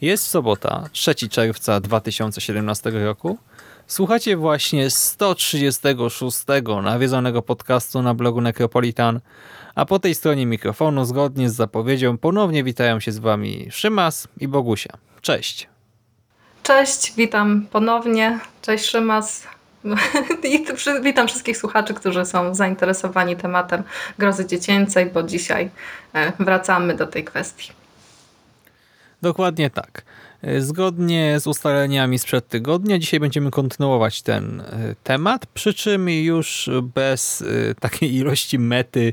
Jest sobota, 3 czerwca 2017 roku. Słuchacie właśnie 136 nawiedzonego podcastu na blogu Necropolitan, a po tej stronie mikrofonu, zgodnie z zapowiedzią, ponownie witają się z wami Szymas i Bogusia. Cześć! Cześć, witam ponownie. Cześć Szymas. I witam wszystkich słuchaczy, którzy są zainteresowani tematem grozy dziecięcej, bo dzisiaj e, wracamy do tej kwestii. Dokładnie tak. E, zgodnie z ustaleniami sprzed tygodnia, dzisiaj będziemy kontynuować ten e, temat, przy czym już bez e, takiej ilości mety,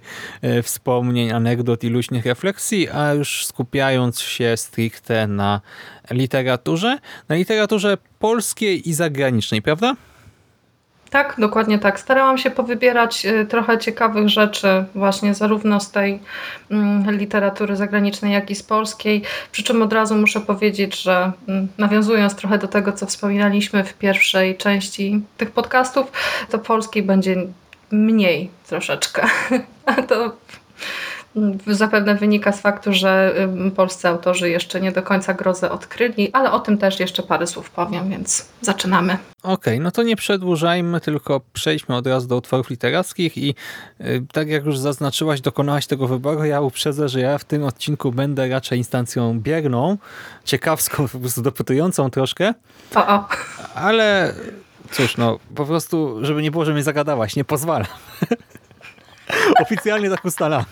wspomnień, anegdot i luźnych refleksji, a już skupiając się stricte na literaturze, na literaturze polskiej i zagranicznej, prawda? Tak, dokładnie tak. Starałam się powybierać y, trochę ciekawych rzeczy właśnie zarówno z tej mm, literatury zagranicznej, jak i z polskiej. Przy czym od razu muszę powiedzieć, że mm, nawiązując trochę do tego, co wspominaliśmy w pierwszej części tych podcastów, to polskiej będzie mniej troszeczkę. To Zapewne wynika z faktu, że polscy autorzy jeszcze nie do końca grozę odkryli, ale o tym też jeszcze parę słów powiem, więc zaczynamy. Okej, okay, no to nie przedłużajmy, tylko przejdźmy od razu do utworów literackich i y, tak jak już zaznaczyłaś, dokonałaś tego wyboru, ja uprzedzę, że ja w tym odcinku będę raczej instancją bierną, ciekawską, po prostu dopytującą troszkę. O, o. Ale cóż, no po prostu, żeby nie było, że mnie zagadałaś, nie pozwalam. Oficjalnie tak ustalamy.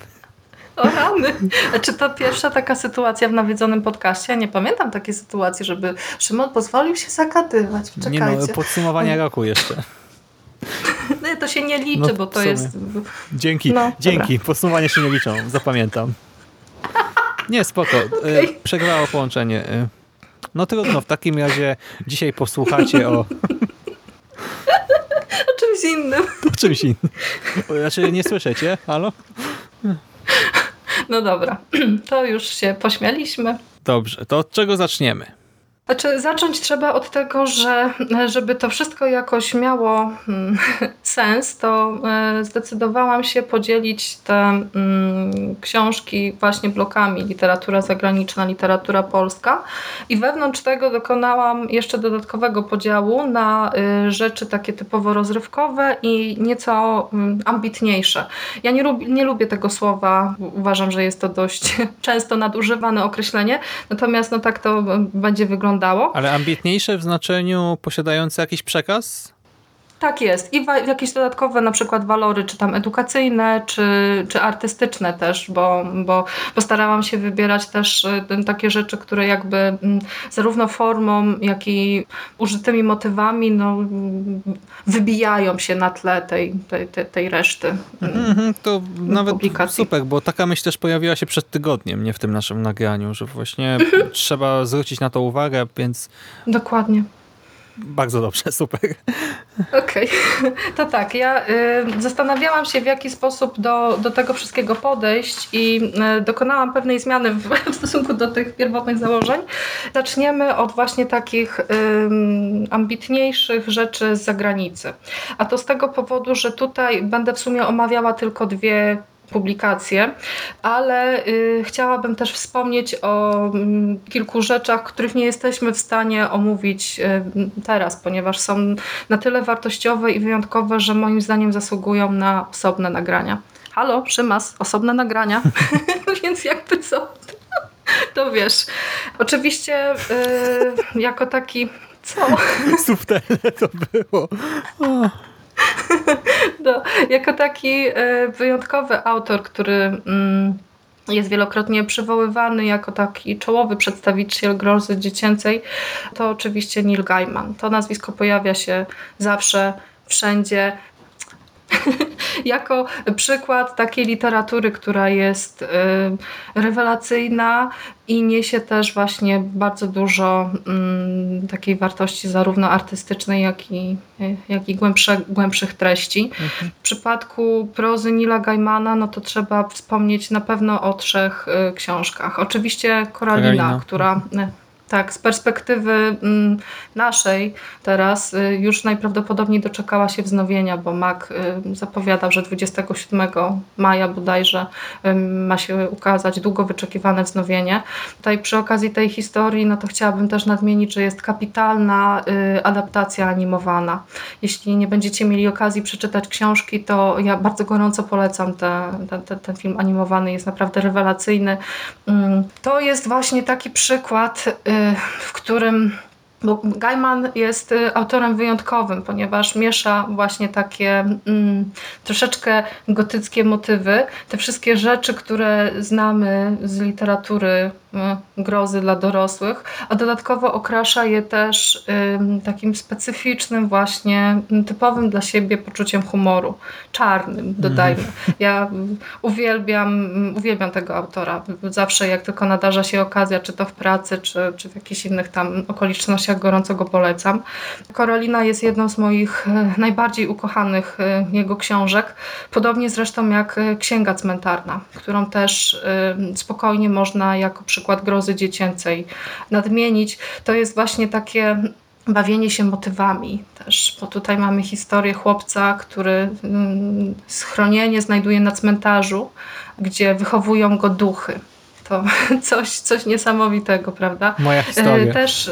O rany. Czy to pierwsza taka sytuacja w nawiedzonym podcaście? Ja nie pamiętam takiej sytuacji, żeby Szymon pozwolił się zagadywać. Czekajcie. Nie no, podsumowania roku jeszcze. No to się nie liczy, no, bo to jest... Dzięki, no, dzięki. Podsumowania się nie liczą, zapamiętam. Nie, spoko. Okay. Przegrało połączenie. No trudno, w takim razie dzisiaj posłuchacie o... O czymś innym. O czymś innym. Znaczy nie słyszycie? Halo? No dobra, to już się pośmialiśmy. Dobrze, to od czego zaczniemy? Znaczy, zacząć trzeba od tego, że żeby to wszystko jakoś miało hmm, sens, to e, zdecydowałam się podzielić te mm, książki właśnie blokami. Literatura zagraniczna, literatura polska. I wewnątrz tego dokonałam jeszcze dodatkowego podziału na y, rzeczy takie typowo rozrywkowe i nieco mm, ambitniejsze. Ja nie, lubię, nie lubię tego słowa, uważam, że jest to dość często nadużywane określenie, natomiast no tak to będzie wyglądało wyglądało. Ale ambitniejsze w znaczeniu posiadające jakiś przekaz? Tak jest. I jakieś dodatkowe na przykład walory, czy tam edukacyjne, czy, czy artystyczne też, bo, bo postarałam się wybierać też y, takie rzeczy, które jakby mm, zarówno formą, jak i użytymi motywami no, wybijają się na tle tej, tej, tej, tej reszty mm -hmm, To nawet publikacji. super, bo taka myśl też pojawiła się przed tygodniem, nie w tym naszym nagraniu, że właśnie mhm. trzeba zwrócić na to uwagę, więc... Dokładnie. Bardzo dobrze, super. Okej, okay. to tak. Ja y, zastanawiałam się, w jaki sposób do, do tego wszystkiego podejść i y, dokonałam pewnej zmiany w, w, stosunku do tych pierwotnych założeń. Zaczniemy od właśnie takich y, ambitniejszych rzeczy z zagranicy. A to z tego powodu, że tutaj będę w sumie omawiała tylko dwie publikacje, ale y, chciałabym też wspomnieć o y, kilku rzeczach, których nie jesteśmy w stanie omówić y, teraz, ponieważ są na tyle wartościowe i wyjątkowe, że moim zdaniem zasługują na osobne nagrania. Halo, Szymas, osobne nagrania, więc jakby co... To wiesz, oczywiście yy, jako taki... Co? Subtelne to było. No, jako taki y, wyjątkowy autor, który mm, jest wielokrotnie przywoływany jako taki czołowy przedstawiciel grozy dziecięcej, to oczywiście Neil Gaiman. To nazwisko pojawia się zawsze, wszędzie. jako przykład takiej literatury, która jest y, rewelacyjna i niesie też właśnie bardzo dużo mm, takiej wartości zarówno artystycznej, jak i, jak i głębsze, głębszych treści. Mhm. W przypadku prozy Nila Gaimana, no to trzeba wspomnieć na pewno o trzech y, książkach. Oczywiście Koralina, Koralina. która. Tak, z perspektywy mm, naszej teraz y, już najprawdopodobniej doczekała się wznowienia, bo MAC y, zapowiadał, że 27 maja bodajże ma się ukazać długo wyczekiwane wznowienie. Tutaj przy okazji tej historii, no to chciałabym też nadmienić, że jest kapitalna y, adaptacja animowana. Jeśli nie będziecie mieli okazji przeczytać książki, to ja bardzo gorąco polecam te, te, te, ten film animowany, jest naprawdę rewelacyjny. Mm, to jest właśnie taki przykład w którym bo Gaiman jest y, autorem wyjątkowym, ponieważ miesza właśnie takie mm, troszeczkę gotyckie motywy. Te wszystkie rzeczy, które znamy z literatury y, grozy dla dorosłych, a dodatkowo okrasza je też y, takim specyficznym właśnie, typowym dla siebie poczuciem humoru. Czarnym, dodajmy. Mhm. Ja uwielbiam, uwielbiam tego autora. Zawsze jak tylko nadarza się okazja, czy to w pracy, czy, czy w jakichś innych tam okolicznościach, tak gorąco go polecam. Korolina jest jedną z moich e, najbardziej ukochanych e, jego książek, podobnie zresztą jak e, Księga Cmentarna, którą też spokojnie można jako przykład grozy dziecięcej nadmienić. To jest właśnie takie bawienie się motywami też, bo tutaj mamy historię chłopca, który mm, schronienie znajduje na cmentarzu, gdzie wychowują go duchy. To coś, coś niesamowitego, prawda? Moja historia. Też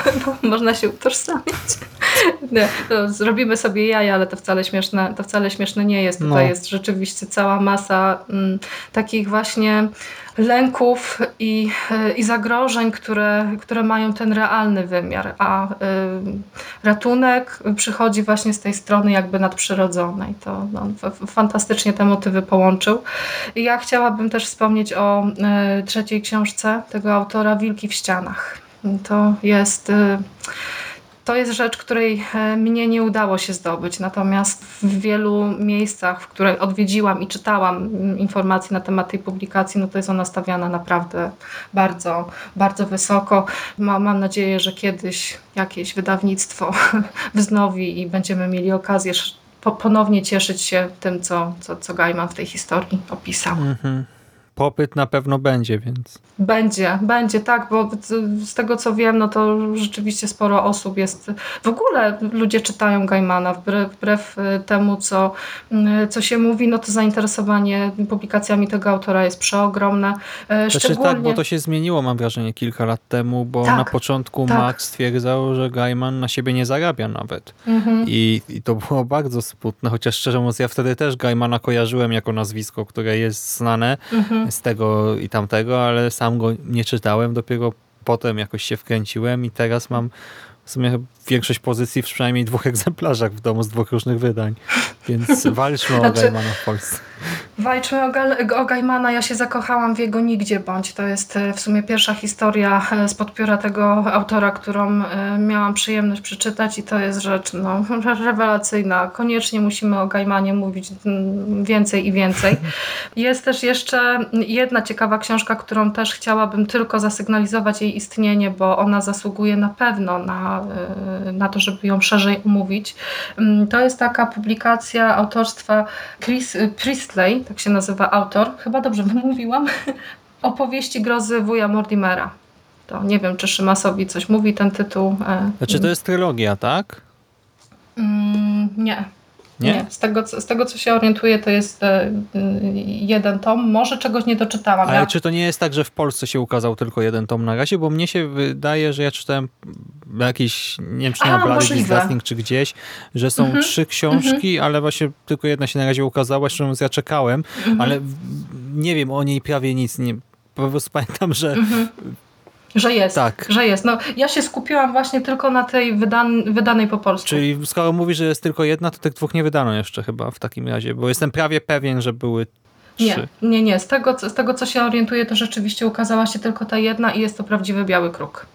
można się utożsamiać. Nie, zrobimy sobie jaja, ale to wcale śmieszne, to wcale śmieszne nie jest. Tutaj no. jest rzeczywiście cała masa mm, takich właśnie lęków i, y, i zagrożeń, które, które mają ten realny wymiar, a y, ratunek przychodzi właśnie z tej strony jakby nadprzyrodzonej. To on fantastycznie te motywy połączył. I ja chciałabym też wspomnieć o y, trzeciej książce tego autora Wilki w ścianach. To jest y, to jest rzecz, której e, mnie nie udało się zdobyć, natomiast w wielu miejscach, w które odwiedziłam i czytałam mm, informacje na temat tej publikacji, no to jest ona stawiana naprawdę bardzo, bardzo wysoko. Mam nadzieję, że kiedyś jakieś wydawnictwo wznowi i będziemy mieli okazję ponownie cieszyć się tym, co, co, co Gaiman w tej historii opisał. -hmm popyt na pewno będzie, więc... Będzie, będzie, tak, bo z tego co wiem, no to rzeczywiście sporo osób jest... W ogóle ludzie czytają Gaimana, wbrew, wbrew y, temu, co, y, co się mówi, no to zainteresowanie publikacjami tego autora jest przeogromne. Szczególnie... Znaczy tak, bo to się zmieniło, mam wrażenie, kilka lat temu, bo tak, na początku tak. Max stwierdzał, że Gaiman na siebie nie zarabia nawet. Mhm. I, I to było bardzo smutne, chociaż szczerze mówiąc, ja wtedy też Gaimana kojarzyłem jako nazwisko, które jest znane, mhm z tego i tamtego, ale sam go nie czytałem, dopiero potem jakoś się wkręciłem i teraz mam w sumie większość pozycji w przynajmniej dwóch egzemplarzach w domu z dwóch różnych wydań. Więc walczmy znaczy, o Gaimana w Polsce. Walczmy o, o Gaimana. Ja się zakochałam w jego Nigdzie Bądź. To jest e, w sumie pierwsza historia e, z podpióra tego autora, którą e, miałam przyjemność przeczytać i to jest rzecz no, rewelacyjna. Koniecznie musimy o Gaimanie mówić mm, więcej i więcej. Jest też jeszcze jedna ciekawa książka, którą też chciałabym tylko zasygnalizować jej istnienie, bo ona zasługuje na pewno na na to, żeby ją szerzej omówić. Mm, to jest taka publikacja autorstwa Chris Priestley, tak się nazywa autor, chyba dobrze wymówiłam, opowieści grozy wuja Mordimera. To nie wiem, czy Szymasowi coś mówi ten tytuł. E, znaczy to jest trylogia, tak? Mm, nie. Nie? nie. Z, tego, co- z tego, co się orientuję, to jest e, y, jeden tom. Może czegoś nie doczytałam. Ale Ja- czy to nie jest tak, że w Polsce się ukazał tylko jeden tom na razie? Bo mnie się wydaje, że ja czytałem jakiś, nie wiem czy na Blady czy gdzieś, że są Mhm, trzy książki, ale właśnie tylko jedna się na razie ukazała, mówiąc ja czekałem, Mhm. ale nie wiem o niej prawie nic. Nie, po prostu pamiętam, że Mhm. Że jest. tak. Że jest. No, ja się skupiłam właśnie tylko na tej wydan wydanej po polsku. Czyli skoro mówisz, że jest tylko jedna, to tych dwóch nie wydano jeszcze chyba w takim razie, bo jestem prawie pewien, że były. Nie, nie, nie. Z tego, co- z tego, co się orientuję, to rzeczywiście ukazała się tylko ta jedna i jest to prawdziwy biały kruk.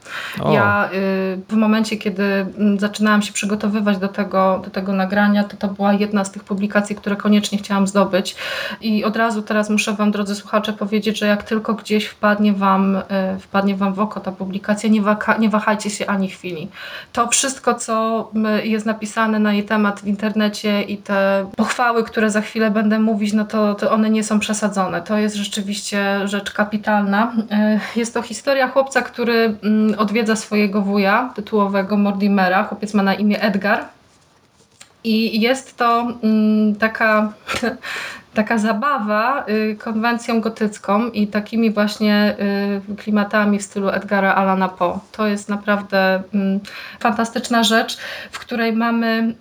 O, Ja y, w momencie, kiedy mm, zaczynałam się przygotowywać do tego, do tego nagrania, to to była jedna z tych publikacji, które koniecznie chciałam zdobyć. I od razu teraz muszę Wam, drodzy słuchacze, powiedzieć, że jak tylko gdzieś wpadnie Wam, y, wpadnie wam w oko ta publikacja, nie, waka, nie wahajcie się ani chwili. To wszystko, co jest napisane na jej temat w internecie i te pochwały, które za chwilę będę mówić, no to, to one nie są przesadzone. To jest rzeczywiście rzecz kapitalna. Y, Jest to historia chłopca, który mm, odwiedza swojego wuja tytułowego Mortimera. Chłopiec ma na imię Edgar. I jest to mm, taka, taka zabawa y, konwencją gotycką i takimi właśnie y, klimatami w stylu Edgara Allana Poe. To jest naprawdę mm, fantastyczna rzecz, w której mamy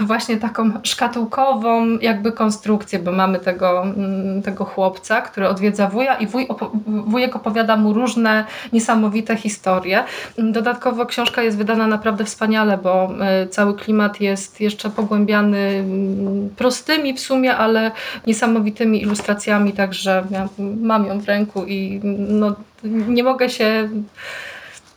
właśnie taką szkatułkową jakby konstrukcję, bo mamy tego, mm, tego chłopca, który odwiedza wuja i wuj opo- wujek opowiada mu różne niesamowite historie. Dodatkowo książka jest wydana naprawdę wspaniale, bo y, cały klimat jest jeszcze pogłębiany mm, prostymi w sumie, ale niesamowitymi ilustracjami, także ja mam ją w ręku i no, nie mogę się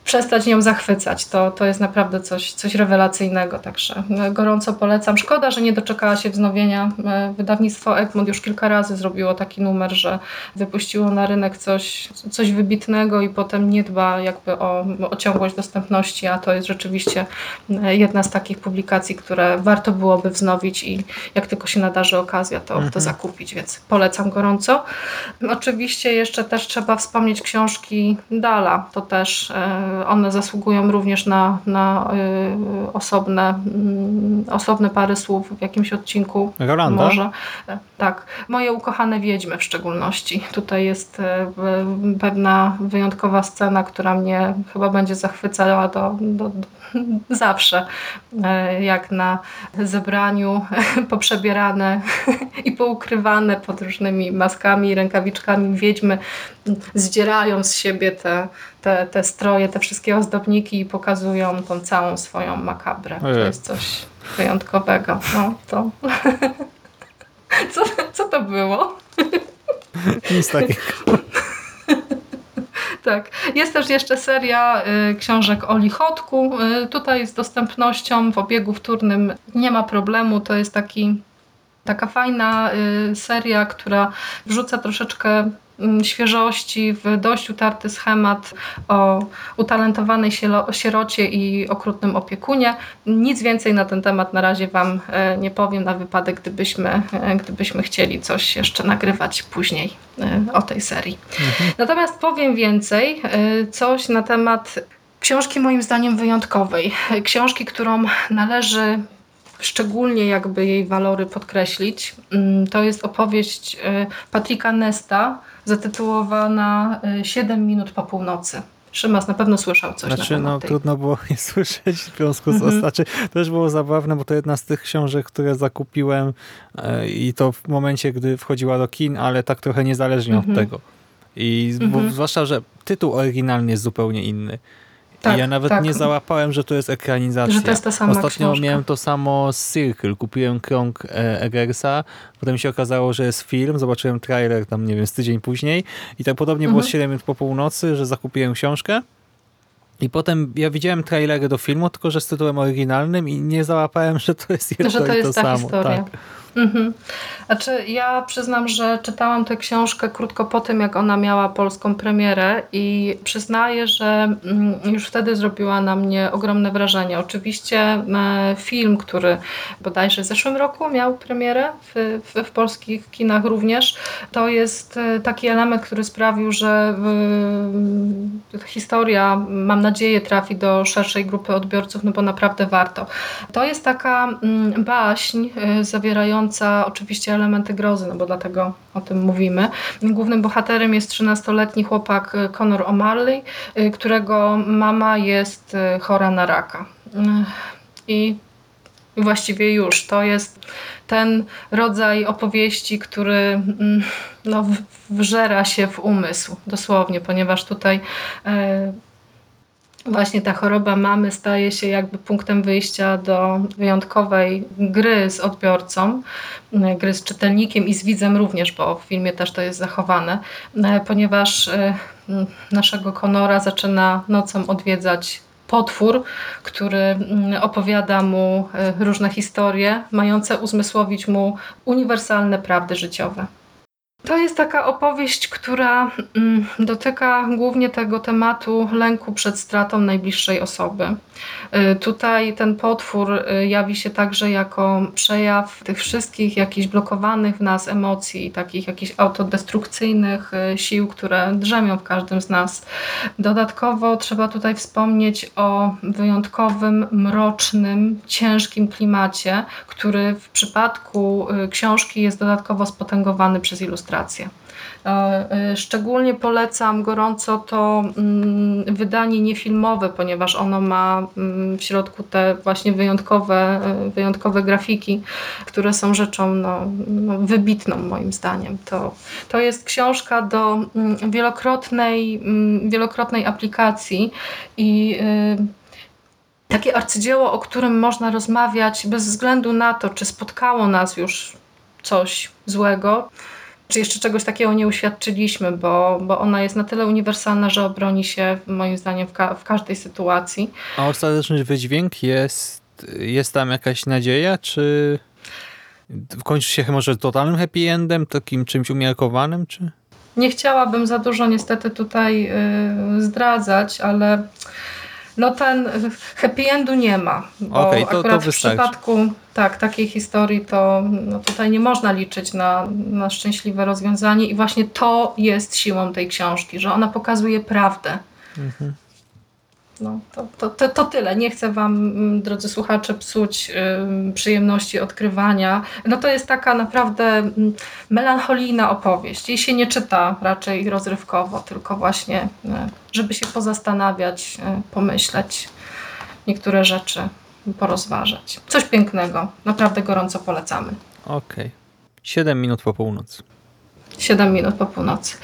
przestać nią zachwycać. To, to jest naprawdę coś, coś rewelacyjnego, także e, gorąco polecam. Szkoda, że nie doczekała się wznowienia. E, Wydawnictwo Egmont już kilka razy zrobiło taki numer, że wypuściło na rynek coś, coś wybitnego i potem nie dba jakby o, o ciągłość dostępności, a to jest rzeczywiście e, jedna z takich publikacji, które warto byłoby wznowić i jak tylko się nadarzy okazja, to, to zakupić, więc polecam gorąco. Oczywiście jeszcze też trzeba wspomnieć książki Dala. To też e, one zasługują również na, na e, osobne, mm, osobne parę słów w jakimś odcinku. Rolanda? Może. Tak. Moje ukochane wiedźmy w szczególności. Tutaj jest e, pewna wyjątkowa scena, która mnie chyba będzie zachwycała do, do, do zawsze. E, Jak na zebraniu poprzebierane i poukrywane pod różnymi maskami i rękawiczkami wiedźmy zdzierają z siebie te, te, te stroje, te wszystkie ozdobniki i pokazują tą całą swoją makabrę. To Ojej. jest coś wyjątkowego. No, to... Co, co to było? Nic takiego. Tak. Jest też jeszcze seria y, książek o lichotku. Y, tutaj z dostępnością w obiegu wtórnym nie ma problemu. To jest taki, taka fajna y, seria, która wrzuca troszeczkę świeżości w dość utarty schemat o utalentowanej sierocie i okrutnym opiekunie. Nic więcej na ten temat na razie Wam e, nie powiem, na wypadek gdybyśmy, e, gdybyśmy chcieli coś jeszcze nagrywać później e, o tej serii. Natomiast powiem więcej, coś na temat książki moim zdaniem wyjątkowej. Książki, którą należy szczególnie jakby jej walory podkreślić. Mm, To jest opowieść Patricka Nesta zatytułowana y, 7 minut po północy. Szymas na pewno słyszał coś na Znaczy, temat no tej trudno było nie słyszeć w związku z... Mhm. Znaczy, to też było zabawne, bo to jedna z tych książek, które zakupiłem e, i to w momencie, gdy wchodziła do kin, ale tak trochę niezależnie Mhm. od tego. I bo, Mhm. zwłaszcza, że tytuł oryginalny jest zupełnie inny. Tak, ja nawet tak. nie załapałem, że to jest ekranizacja. Że to jest ta sama Ostatnio książka. miałem to samo z Circle. Kupiłem krąg e, Eggersa, potem się okazało, że jest film, zobaczyłem trailer tam, nie wiem, z tydzień później i tak podobnie było z Mhm. 7 minut po północy, że zakupiłem książkę i potem ja widziałem trailery do filmu, tylko że z tytułem oryginalnym i nie załapałem, że to jest jedno że to i jest to ta samo. historia. Tak. Mhm. Znaczy, ja przyznam, że czytałam tę książkę krótko po tym, jak ona miała polską premierę i przyznaję, że mm, już wtedy zrobiła na mnie ogromne wrażenie. Oczywiście e, film, który bodajże w zeszłym roku miał premierę w, w, w polskich kinach również, to jest e, taki element, który sprawił, że historia, mam nadzieję, trafi do szerszej grupy odbiorców, no bo naprawdę warto. To jest taka mm, baśń y, zawierająca oczywiście elementy grozy, no bo dlatego o tym mówimy. Głównym bohaterem jest 13-letni chłopak y, Conor O'Malley, y, którego mama jest chora na raka. I właściwie już to jest ten rodzaj opowieści, który mm, no, wżera się w umysł, dosłownie, ponieważ tutaj e, właśnie ta choroba mamy staje się jakby punktem wyjścia do wyjątkowej gry z odbiorcą, e, gry z czytelnikiem i z widzem również, bo w filmie też to jest zachowane, e, ponieważ naszego Konora zaczyna nocą odwiedzać potwór, który opowiada mu e, różne historie, mające uzmysłowić mu uniwersalne prawdy życiowe. To jest taka opowieść, która mm, dotyka głównie tego tematu lęku przed stratą najbliższej osoby. Y, tutaj ten potwór y, jawi się także jako przejaw tych wszystkich jakichś blokowanych w nas emocji, takich jakichś autodestrukcyjnych y, sił, które drzemią w każdym z nas. Dodatkowo trzeba tutaj wspomnieć o wyjątkowym, mrocznym, ciężkim klimacie, który w przypadku książki jest dodatkowo spotęgowany przez ilustrację ilustracje. E, e, szczególnie polecam gorąco to mm, wydanie niefilmowe, ponieważ ono ma mm, w środku te właśnie wyjątkowe, e, wyjątkowe grafiki, które są rzeczą no, no wybitną moim zdaniem. To, to jest książka do mm, wielokrotnej, wielokrotnej aplikacji i takie arcydzieło, o którym można rozmawiać bez względu na to, czy spotkało nas już coś złego, czy jeszcze czegoś takiego nie uświadczyliśmy, bo, bo ona jest na tyle uniwersalna, że obroni się moim zdaniem w, ka w każdej sytuacji. A ostateczny wydźwięk jest, jest tam jakaś nadzieja, czy kończy się może totalnym happy endem, takim czymś umiarkowanym, czy? Nie chciałabym za dużo niestety tutaj yy, zdradzać, ale no ten happy endu nie ma. Bo okay, to, akurat to w przypadku tak, takiej historii to no tutaj nie można liczyć na, na szczęśliwe rozwiązanie i właśnie to jest siłą tej książki, że ona pokazuje prawdę. Mhm. No, to, to, to, to, tyle. Nie chcę Wam, mm, drodzy słuchacze, psuć przyjemności odkrywania. No to jest taka naprawdę mm, melancholijna opowieść. Jej się nie czyta raczej rozrywkowo, tylko właśnie, y, żeby się pozastanawiać, y, pomyśleć, niektóre rzeczy porozważać. Coś pięknego. Naprawdę gorąco polecamy. Okej. Okay. 7 minut po północy. 7 minut po północy.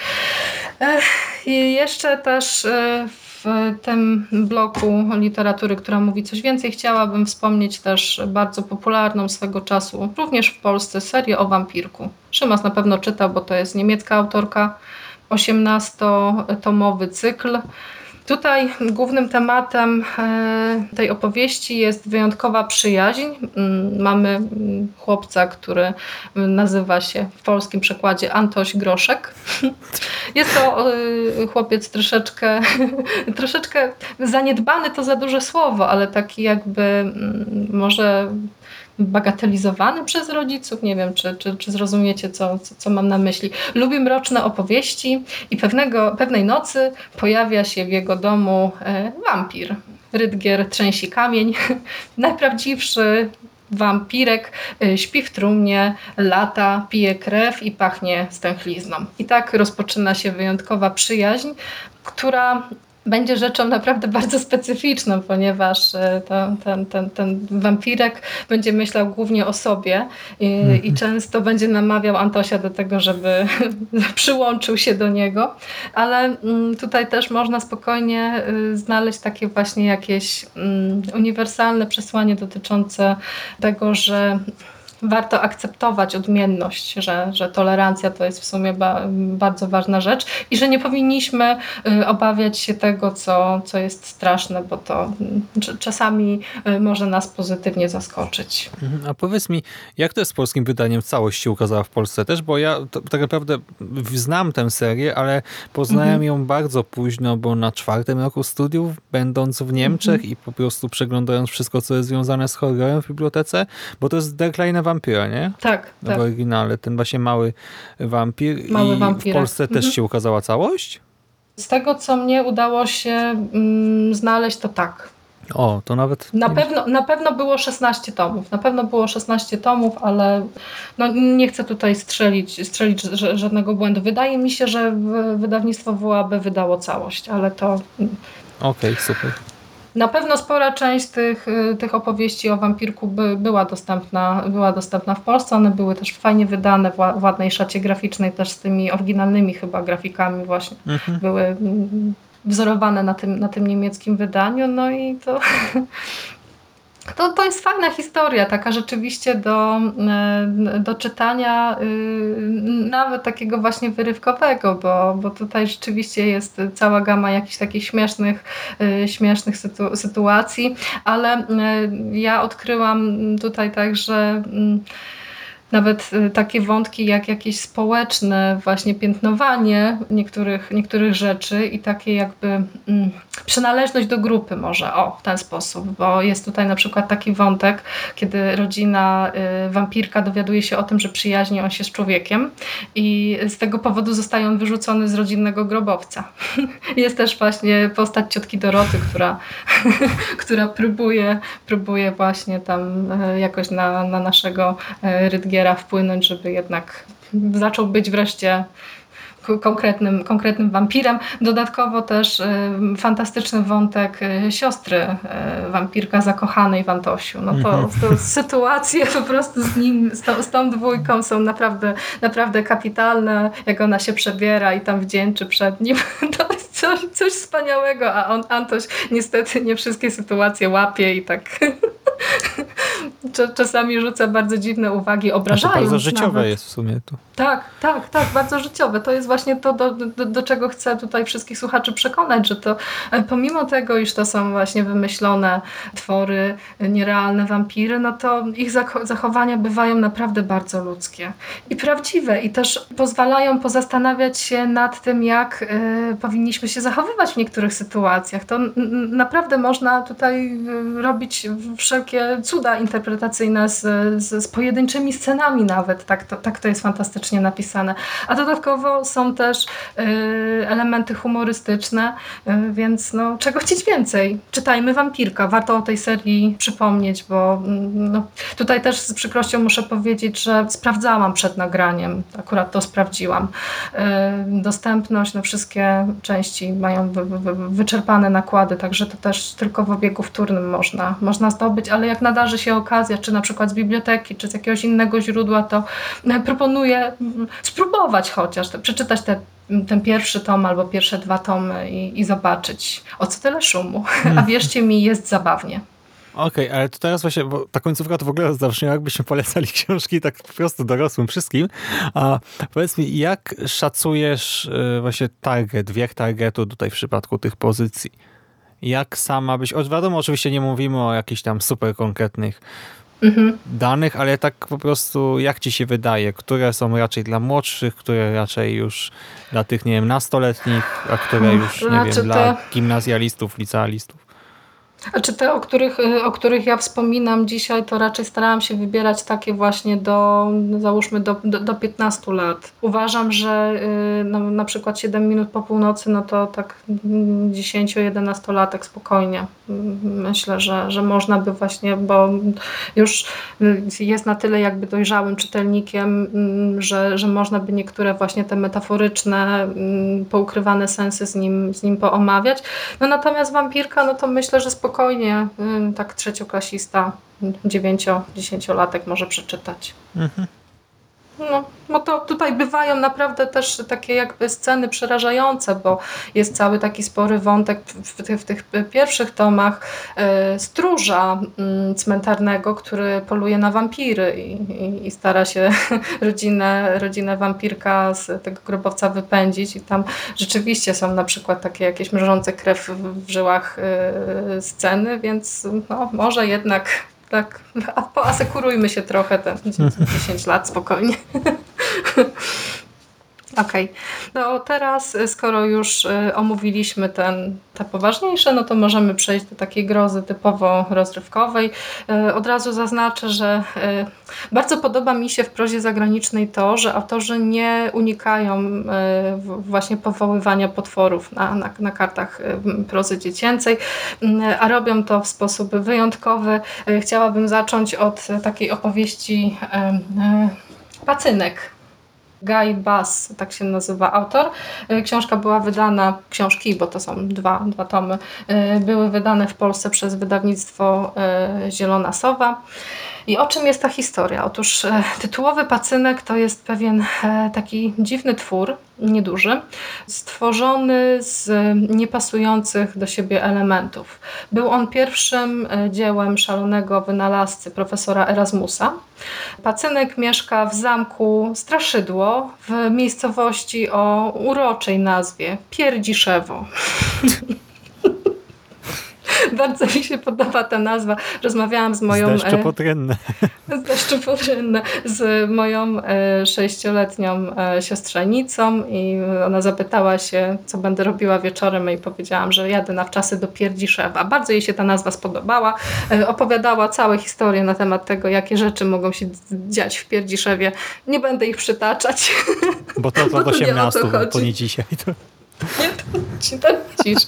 I jeszcze też y, w tym bloku literatury, która mówi coś więcej, chciałabym wspomnieć też bardzo popularną swego czasu, również w Polsce, serię o wampirku. Szymas na pewno czytał, bo to jest niemiecka autorka, 18-tomowy cykl. Tutaj głównym tematem e, tej opowieści jest wyjątkowa przyjaźń. Mm, mamy mm, chłopca, który nazywa się w polskim przekładzie Antoś Groszek. Jest to e, chłopiec troszeczkę, troszeczkę zaniedbany, to za duże słowo, ale taki jakby mm, może bagatelizowany przez rodziców. Nie wiem, czy, czy, czy zrozumiecie, co, co, co, mam na myśli. Lubi mroczne opowieści i pewnego, pewnej nocy pojawia się w jego domu e, wampir. Rydgier trzęsi kamień. Najprawdziwszy wampirek e, śpi w trumnie, lata, pije krew i pachnie stęchlizną. I tak rozpoczyna się wyjątkowa przyjaźń, która będzie rzeczą naprawdę bardzo specyficzną, ponieważ e, to, ten, ten, ten wampirek będzie myślał głównie o sobie i, mm. i, często będzie namawiał Antosia do tego, żeby przyłączył się do niego, ale mm, tutaj też można spokojnie y, znaleźć takie właśnie jakieś mm, uniwersalne przesłanie dotyczące tego, że warto akceptować odmienność, że, że tolerancja to jest w sumie ba, bardzo ważna rzecz i że nie powinniśmy y, obawiać się tego, co, co jest straszne, bo to y, czasami y, może nas pozytywnie zaskoczyć. Mhm. A powiedz mi, jak to jest z polskim wydaniem? Całość się ukazała w Polsce też, bo ja to, tak naprawdę znam tę serię, ale poznałem mhm. ją bardzo późno, bo na czwartym roku studiów, będąc w Niemczech mhm. i po prostu przeglądając wszystko, co jest związane z horrorem w bibliotece, bo to jest Der kleine wampira, nie? Tak, W tak. oryginale, ten właśnie mały wampir. Mały I w Polsce mhm. też się ukazała całość? Z tego, co mnie udało się mm, znaleźć, to tak. O, to nawet... Na pewno, na pewno było 16 tomów. Na pewno było 16 tomów, ale no nie chcę tutaj strzelić, strzelić żadnego błędu. Wydaje mi się, że wydawnictwo WAB wydało całość, ale to. Okej, okay, super. Na pewno spora część tych, tych opowieści o wampirku by, była, dostępna, była dostępna w Polsce. One były też fajnie wydane w ładnej szacie graficznej, też z tymi oryginalnymi chyba grafikami właśnie. Mhm. Były mm, wzorowane na tym, na tym niemieckim wydaniu. No i to, to, to jest fajna historia, taka rzeczywiście do, e, do czytania, y, nawet takiego właśnie wyrywkowego, bo, bo tutaj rzeczywiście jest cała gama jakichś takich śmiesznych, y, śmiesznych sytu, sytuacji, ale y, ja odkryłam tutaj także mm, nawet y, takie wątki jak jakieś społeczne właśnie piętnowanie niektórych, niektórych rzeczy i takie jakby mm, przynależność do grupy może, o, w ten sposób, bo jest tutaj na przykład taki wątek, kiedy rodzina y, wampirka dowiaduje się o tym, że przyjaźni on się z człowiekiem i z tego powodu zostaje on wyrzucony z rodzinnego grobowca. jest też właśnie postać ciotki Doroty, która, która próbuje, próbuje właśnie tam y, jakoś na, na naszego Rydgiera wpłynąć, żeby jednak zaczął być wreszcie konkretnym, konkretnym wampirem. Dodatkowo też y, fantastyczny wątek y, siostry y, wampirka zakochanej w Antosiu. No to, mhm. to sytuacje po prostu z nim, z tą, z tą dwójką są naprawdę, naprawdę kapitalne. Jak ona się przebiera i tam wdzięczy przed nim. To jest coś, coś wspaniałego, a on, Antoś niestety nie wszystkie sytuacje łapie i tak czasami rzuca bardzo dziwne uwagi, obrażając. To bardzo życiowe nawet. jest w sumie tu. Tak, tak, tak, bardzo życiowe. To jest właśnie to, do, do, do, czego chcę tutaj wszystkich słuchaczy przekonać, że to e, pomimo tego, iż to są właśnie wymyślone twory, nierealne wampiry, no to ich zachowania bywają naprawdę bardzo ludzkie i prawdziwe i też pozwalają pozastanawiać się nad tym, jak y, powinniśmy się zachowywać w niektórych sytuacjach. To naprawdę można tutaj y, robić wszelkie cuda interpretacyjne z, z, z pojedynczymi scenami nawet. Tak to, tak to jest fantastycznie napisane. A dodatkowo są też y, elementy humorystyczne, y, więc no, czego chcieć więcej? Czytajmy Wampirka. Warto o tej serii przypomnieć, bo mm, no, tutaj też z przykrością muszę powiedzieć, że sprawdzałam przed nagraniem. Akurat to sprawdziłam. Dostępność, no wszystkie części mają wy, wy, wyczerpane nakłady, także to też tylko w obiegu wtórnym można, można zdobyć, ale jak nadarzy się okazja, czy na przykład z biblioteki, czy z jakiegoś innego źródła, to e, proponuję mm, spróbować chociaż, przeczytać te ten pierwszy tom albo pierwsze dwa tomy i, i zobaczyć, o co tyle szumu. A hmm. wierzcie mi, jest zabawnie. Okej, okay, ale to teraz właśnie, bo ta końcówka to w ogóle zabrzmiała, jakbyśmy polecali książki tak po prostu dorosłym wszystkim. A powiedz mi, jak szacujesz e, właśnie target, wiek targetu tutaj w przypadku tych pozycji? jak sama byś, wiadomo, oczywiście nie mówimy o jakichś tam super konkretnych mhm. danych, ale tak po prostu jak ci się wydaje, które są raczej dla młodszych, które raczej już dla tych, nie wiem, nastoletnich, a które już, nie znaczy wiem, dla gimnazjalistów, licealistów? Znaczy te, o których, y, o których ja wspominam dzisiaj, to raczej starałam się wybierać takie właśnie do, załóżmy, do, do, do 15 lat. Uważam, że no, na przykład 7 minut po północy, no to tak 10-11 latek spokojnie. Myślę, że, że można by właśnie, bo już jest na tyle jakby dojrzałym czytelnikiem, mm, że, że można by niektóre właśnie te metaforyczne, mm, poukrywane sensy z nim, z nim poomawiać. No natomiast wampirka, no to myślę, że spokojnie spokojnie tak trzecioklasista, dziewięcio-dziesięciolatek może przeczytać. Mhm. No, bo to tutaj bywają naprawdę też takie jakby sceny przerażające, bo jest cały taki spory wątek w, tych, w tych pierwszych tomach y, stróża y, cmentarnego, który poluje na wampiry i, i, i, stara się rodzinę, rodzinę wampirka z tego grobowca wypędzić. I tam rzeczywiście są na przykład takie jakieś mrożące krew w żyłach y, sceny, więc no, może jednak tak, poasekurujmy się trochę te 10 lat spokojnie. Okej. Okay. No teraz, y, skoro już y, omówiliśmy ten, te poważniejsze, no to możemy przejść do takiej grozy typowo rozrywkowej. Y, od razu zaznaczę, że bardzo podoba mi się w prozie zagranicznej to, że autorzy nie unikają właśnie powoływania potworów na, na, na kartach prozy dziecięcej, a robią to w sposób wyjątkowy. Chciałabym zacząć od takiej opowieści Pacynek Guy Bass, tak się nazywa autor. E, książka była wydana, książki, bo to są dwa, dwa tomy, e, były wydane w Polsce przez wydawnictwo e, Zielona Sowa. I o czym jest ta historia? Otóż tytułowy pacynek to jest pewien taki dziwny twór, nieduży, stworzony z niepasujących do siebie elementów. Był on pierwszym dziełem szalonego wynalazcy profesora Erasmusa. Pacynek mieszka w zamku Straszydło w miejscowości o uroczej nazwie Pierdziszewo. Bardzo mi się podoba ta nazwa. Rozmawiałam z moją... Zdeszczopotrenne. Zdeszczopotrenne. Z moją e, sześcioletnią e, siostrzenicą i ona zapytała się, co będę robiła wieczorem i powiedziałam, że jadę na wczasy do Pierdziszewa. Bardzo jej się ta nazwa spodobała. E, opowiadała całe historie na temat tego, jakie rzeczy mogą się dziać w Pierdziszewie. Nie będę ich przytaczać. Bo to od 18, to nie dzisiaj. To... Nie, to, to cisz.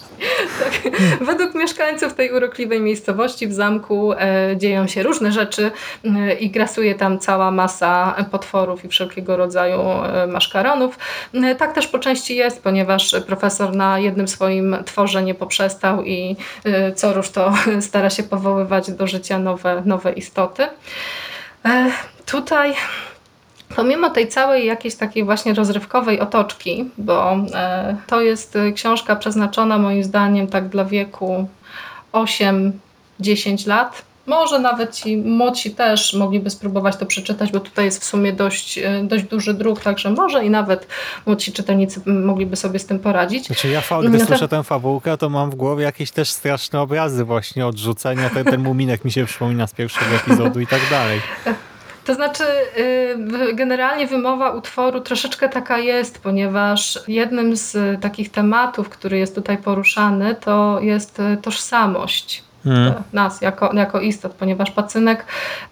Tak. Według mieszkańców tej urokliwej miejscowości w zamku e, dzieją się różne rzeczy e, i grasuje tam cała masa potworów i wszelkiego rodzaju e, maszkaronów. E, tak też po części jest, ponieważ profesor na jednym swoim tworze nie poprzestał i e, co rusz to stara się powoływać do życia nowe, nowe istoty. E, tutaj Pomimo tej całej jakiejś takiej właśnie rozrywkowej otoczki, bo e, to jest książka przeznaczona moim zdaniem tak dla wieku 8-10 lat. Może nawet ci młodsi też mogliby spróbować to przeczytać, bo tutaj jest w sumie dość, e, dość duży druk, także może i nawet młodsi czytelnicy mogliby sobie z tym poradzić. Znaczy ja, gdy no słyszę tę fabułkę, to mam w głowie jakieś też straszne obrazy właśnie odrzucenia, ten, ten muminek mi się przypomina z pierwszego epizodu i tak dalej. To znaczy, y, generalnie wymowa utworu troszeczkę taka jest, ponieważ jednym z takich tematów, który jest tutaj poruszany, to jest y, tożsamość. Hmm. nas jako, jako istot, ponieważ pacynek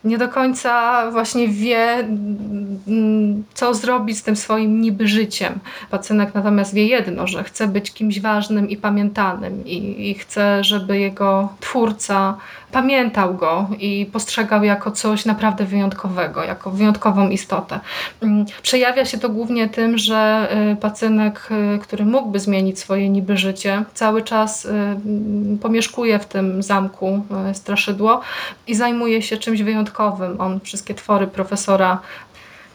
nie do końca właśnie wie, mm, co zrobić z tym swoim niby życiem. Pacynek natomiast wie jedno, że chce być kimś ważnym i pamiętanym i, i chce, żeby jego twórca pamiętał go i postrzegał jako coś naprawdę wyjątkowego, jako wyjątkową istotę. Mm, przejawia się to głównie tym, że y, pacynek, y, który mógłby zmienić swoje niby życie, cały czas y, mm, pomieszkuje w tym zamku straszydło i zajmuje się czymś wyjątkowym. On wszystkie twory profesora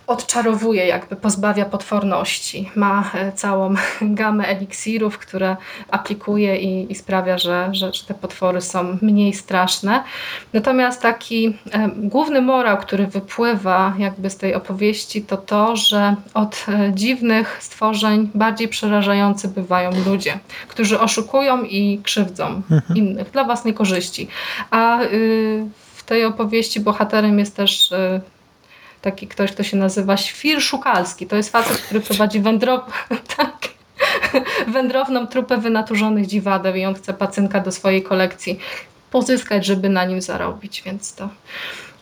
odczarowuje, jakby pozbawia potworności. Ma e, całą gamę eliksirów, które aplikuje i, i sprawia, że, że, że, te potwory są mniej straszne. Natomiast taki e, główny morał, który wypływa jakby z tej opowieści, to to, że od e, dziwnych stworzeń bardziej przerażający bywają ludzie, którzy oszukują i krzywdzą mhm. innych dla własnej korzyści. A y, w tej opowieści bohaterem jest też y, taki ktoś, kto się nazywa Świr Szukalski. To jest facet, który prowadzi tak, wędrowną trupę wynaturzonych dziwadeł i on chce pacynka do swojej kolekcji pozyskać, żeby na nim zarobić, więc to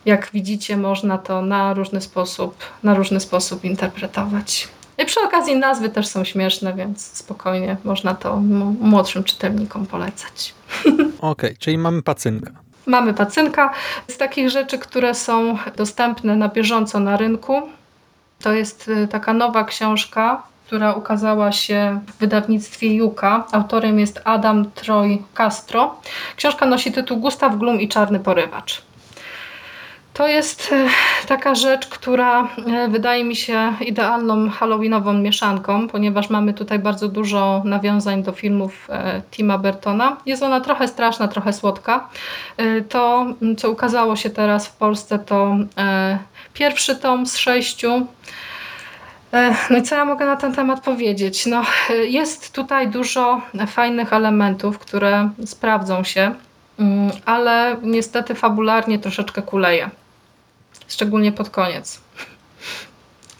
jak widzicie można to na różny sposób, na różny sposób interpretować. I przy okazji nazwy też są śmieszne, więc spokojnie można to młodszym czytelnikom polecać. Okej, okay, czyli mamy pacynka. Mamy pacynka. Z takich rzeczy, które są dostępne na bieżąco na rynku, to jest y, taka nowa książka, która ukazała się w wydawnictwie Juka. Autorem jest Adam Troy Castro. Książka nosi tytuł Gustaw Glum i Czarny Porywacz. To jest e, taka rzecz, która e, wydaje mi się idealną halloweenową mieszanką, ponieważ mamy tutaj bardzo dużo nawiązań do filmów e, Tima Bertona. Jest ona trochę straszna, trochę słodka. To, co ukazało się teraz w Polsce, to pierwszy tom z sześciu. No i co ja mogę na ten temat powiedzieć? No, jest tutaj dużo fajnych elementów, które sprawdzą się, mm, ale niestety fabularnie troszeczkę kuleje szczególnie pod koniec.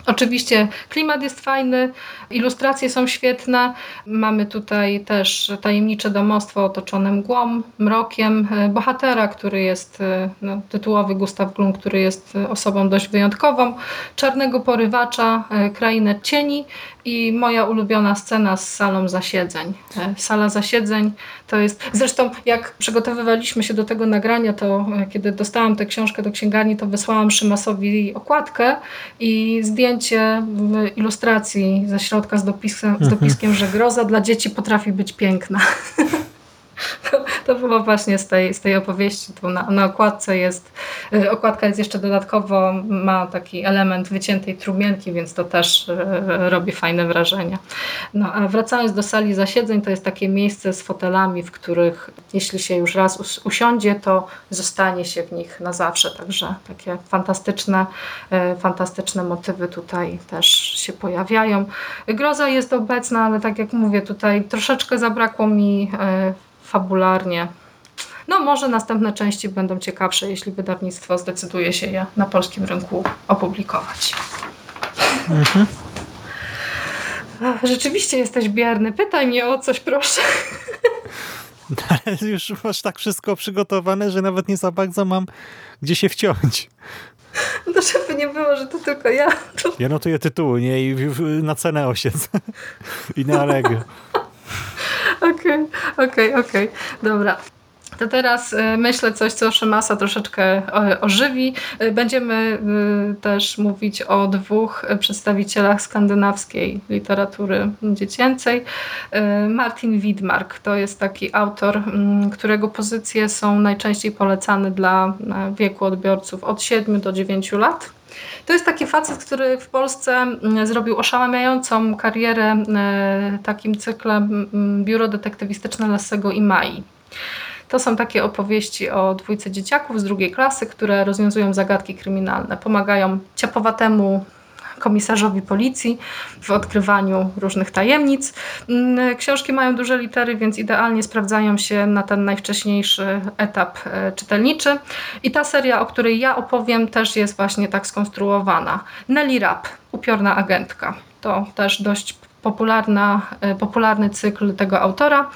Oczywiście klimat jest fajny, ilustracje są świetne. Mamy tutaj też tajemnicze domostwo otoczone mgłą, mrokiem, e, bohatera, który jest e, no, tytułowy Gustav Glum, który jest e, osobą dość wyjątkową, czarnego porywacza, krainę cieni i moja ulubiona scena z salą zasiedzeń. Sala zasiedzeń to jest, zresztą jak przygotowywaliśmy się do tego nagrania, to kiedy dostałam tę książkę do księgarni, to wysłałam Szymasowi okładkę i zdjęcie ilustracji ze środka z dopisem, z mhm. dopiskiem, że groza dla dzieci potrafi być piękna. To, to, było właśnie z tej, z tej opowieści. Tu na, na okładce jest, y, okładka jest jeszcze dodatkowo, ma taki element wyciętej trumienki, więc to też y, robi fajne wrażenie. No a wracając do sali zasiedzeń, to jest takie miejsce z fotelami, w których jeśli się już raz usiądzie, to zostanie się w nich na zawsze. Także takie fantastyczne, y, fantastyczne motywy tutaj też się pojawiają. Groza jest obecna, ale tak jak mówię, tutaj troszeczkę zabrakło mi fabularnie. No może następne części będą ciekawsze, jeśli wydawnictwo zdecyduje się je na polskim rynku opublikować. Mhm. Rzeczywiście jesteś bierny. Pytaj mnie o coś, proszę. Ale już masz tak wszystko przygotowane, że nawet nie za bardzo mam gdzie się wciąć. No żeby nie było, że to tylko ja. To... Ja notuję tytuły, nie? I na cenę osiec. I na Allegro. Okej, okej, okej. Dobra. To teraz e, myślę coś, co Szymasa troszeczkę ożywi. E, będziemy też mówić o dwóch przedstawicielach skandynawskiej literatury dziecięcej. Martin Widmark to jest taki autor, którego pozycje są najczęściej polecane dla wieku odbiorców od 7 do 9 lat. To jest taki facet, który w Polsce mm, zrobił oszałamiającą karierę e, takim cyklem mm, Biuro Detektywistyczne Lessego i Mai. To są takie opowieści o dwójce dzieciaków z drugiej klasy, które rozwiązują zagadki kryminalne. Pomagają ciapowatemu komisarzowi policji w odkrywaniu różnych tajemnic. Mm, książki mają duże litery, więc idealnie sprawdzają się na ten najwcześniejszy etap e, czytelniczy. I ta seria, o której ja opowiem, też jest właśnie tak skonstruowana. Nelly Rapp, upiorna agentka. To też dość popularna, e, popularny cykl tego autora.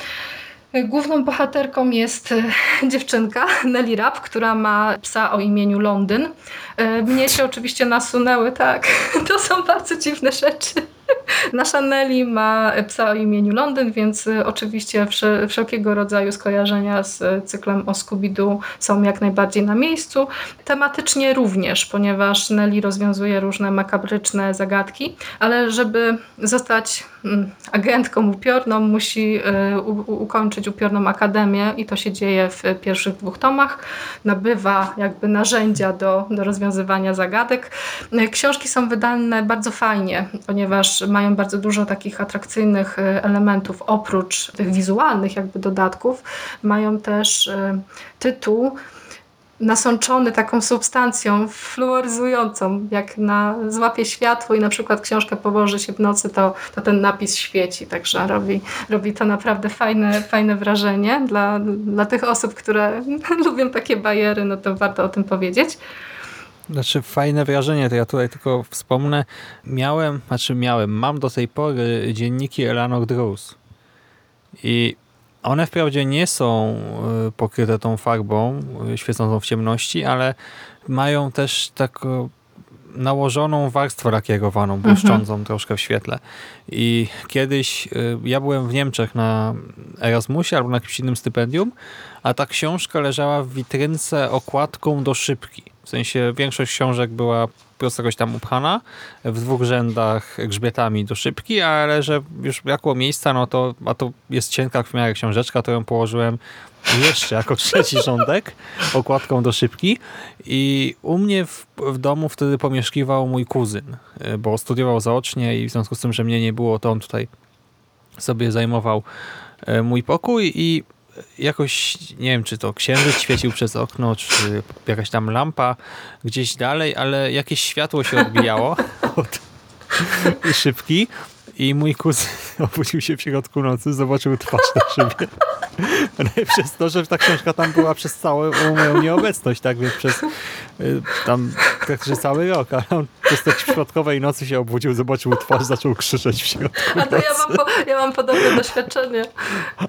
Główną bohaterką jest e, dziewczynka Nelly Rapp, która ma psa o imieniu Londyn. E, mnie się oczywiście nasunęły, tak, to są bardzo dziwne rzeczy. Nasza Nelly ma psa o imieniu Londyn, więc e, oczywiście wszelkiego rodzaju skojarzenia z cyklem o Scooby-Doo są jak najbardziej na miejscu. Tematycznie również, ponieważ Nelly rozwiązuje różne makabryczne zagadki, ale żeby zostać mm, agentką upiorną, musi e, ukończyć upiorną akademię i to się dzieje w pierwszych dwóch tomach. Nabywa jakby narzędzia do, do rozwiązywania zagadek. Książki są wydane bardzo fajnie, ponieważ mają bardzo dużo takich atrakcyjnych e, elementów, oprócz tych wizualnych jakby dodatków, mają też e, tytuł nasączony taką substancją fluoryzującą. Jak na, złapie światło i na przykład książkę położy się w nocy, to, to ten napis świeci. Także robi, robi to naprawdę fajne, fajne wrażenie. Dla, dla tych osób, które lubią takie bajery, no to warto o tym powiedzieć. Znaczy fajne wrażenie, to ja tutaj tylko wspomnę. Miałem, znaczy miałem, mam do tej pory dzienniki Eleanor Drews. I one wprawdzie nie są y, pokryte tą farbą y, świecącą w ciemności, ale mają też taką nałożoną warstwę lakierowaną, mhm. błyszczącą mhm. troszkę w świetle. I kiedyś y, ja byłem w Niemczech na Erasmusie albo na jakimś innym stypendium, a ta książka leżała w witrynce okładką do szybki. W sensie większość książek była jakoś tam upchana w dwóch rzędach grzbietami do szybki, ale że już brakło miejsca, no to, a to jest cienka w miarę książeczka, to ją położyłem jeszcze jako trzeci rządek okładką do szybki. I u mnie w, w, domu wtedy pomieszkiwał mój kuzyn, bo studiował zaocznie i w związku z tym, że mnie nie było, to on tutaj sobie zajmował e, mój pokój i jakoś, nie wiem, czy to księżyc świecił przez okno, czy jakaś tam lampa gdzieś dalej, ale jakieś światło się odbijało od szybki i mój kuzyn obudził się w środku nocy, zobaczył twarz na szybie. Ale przez to, że ta książka tam była przez całą moją nieobecność, tak, więc przez y, tam praktycznie cały rok, ale on przez takiej przypadkowej nocy się obudził, zobaczył twarz, zaczął krzyczeć w środku A to ja mam, po, ja mam podobne doświadczenie.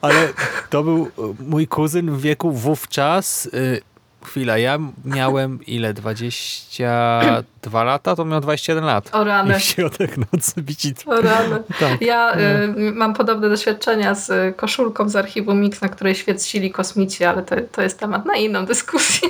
Ale to był e, mój kuzyn w wieku wówczas... y, Chwila, ja miałem ile? 22 lata? To miał 21 lat. O I rany. w środek nocy bici. O rany. Tak. Ja y, mam podobne doświadczenia z koszulką z archiwum Mix, na której świat sili kosmici, ale to, to jest temat na inną dyskusję.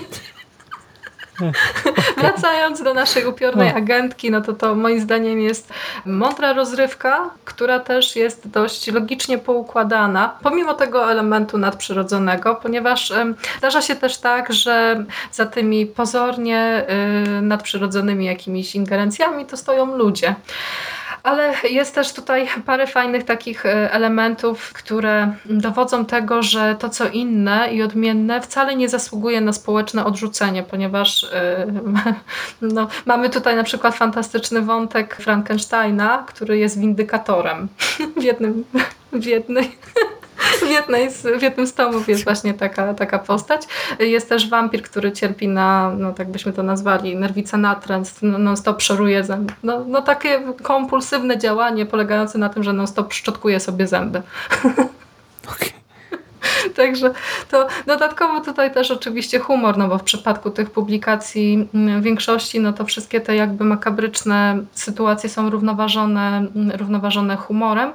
Wracając do naszej upiornej No. agentki, no to to moim zdaniem jest mądra rozrywka, która też jest dość logicznie poukładana, pomimo tego elementu nadprzyrodzonego, ponieważ zdarza się też tak, że za tymi pozornie y, nadprzyrodzonymi jakimiś ingerencjami to stoją ludzie. Ale jest też tutaj parę fajnych takich e, elementów, które dowodzą tego, że to co inne i odmienne wcale nie zasługuje na społeczne odrzucenie, ponieważ e, no, mamy tutaj na przykład fantastyczny wątek Frankensteina, który jest windykatorem. W jednym, w jednej w, jednej z, w jednym z tomów jest właśnie taka, taka postać. Jest też wampir, który cierpi na, no tak byśmy to nazwali, nerwice natręt, no, non-stop szoruje zęby. No, no takie kompulsywne działanie polegające na tym, że non-stop szczotkuje sobie zęby. Okej. Także to dodatkowo tutaj też oczywiście humor, no bo w przypadku tych publikacji mm, w większości, no to wszystkie te jakby makabryczne sytuacje są równoważone, mm, równoważone humorem.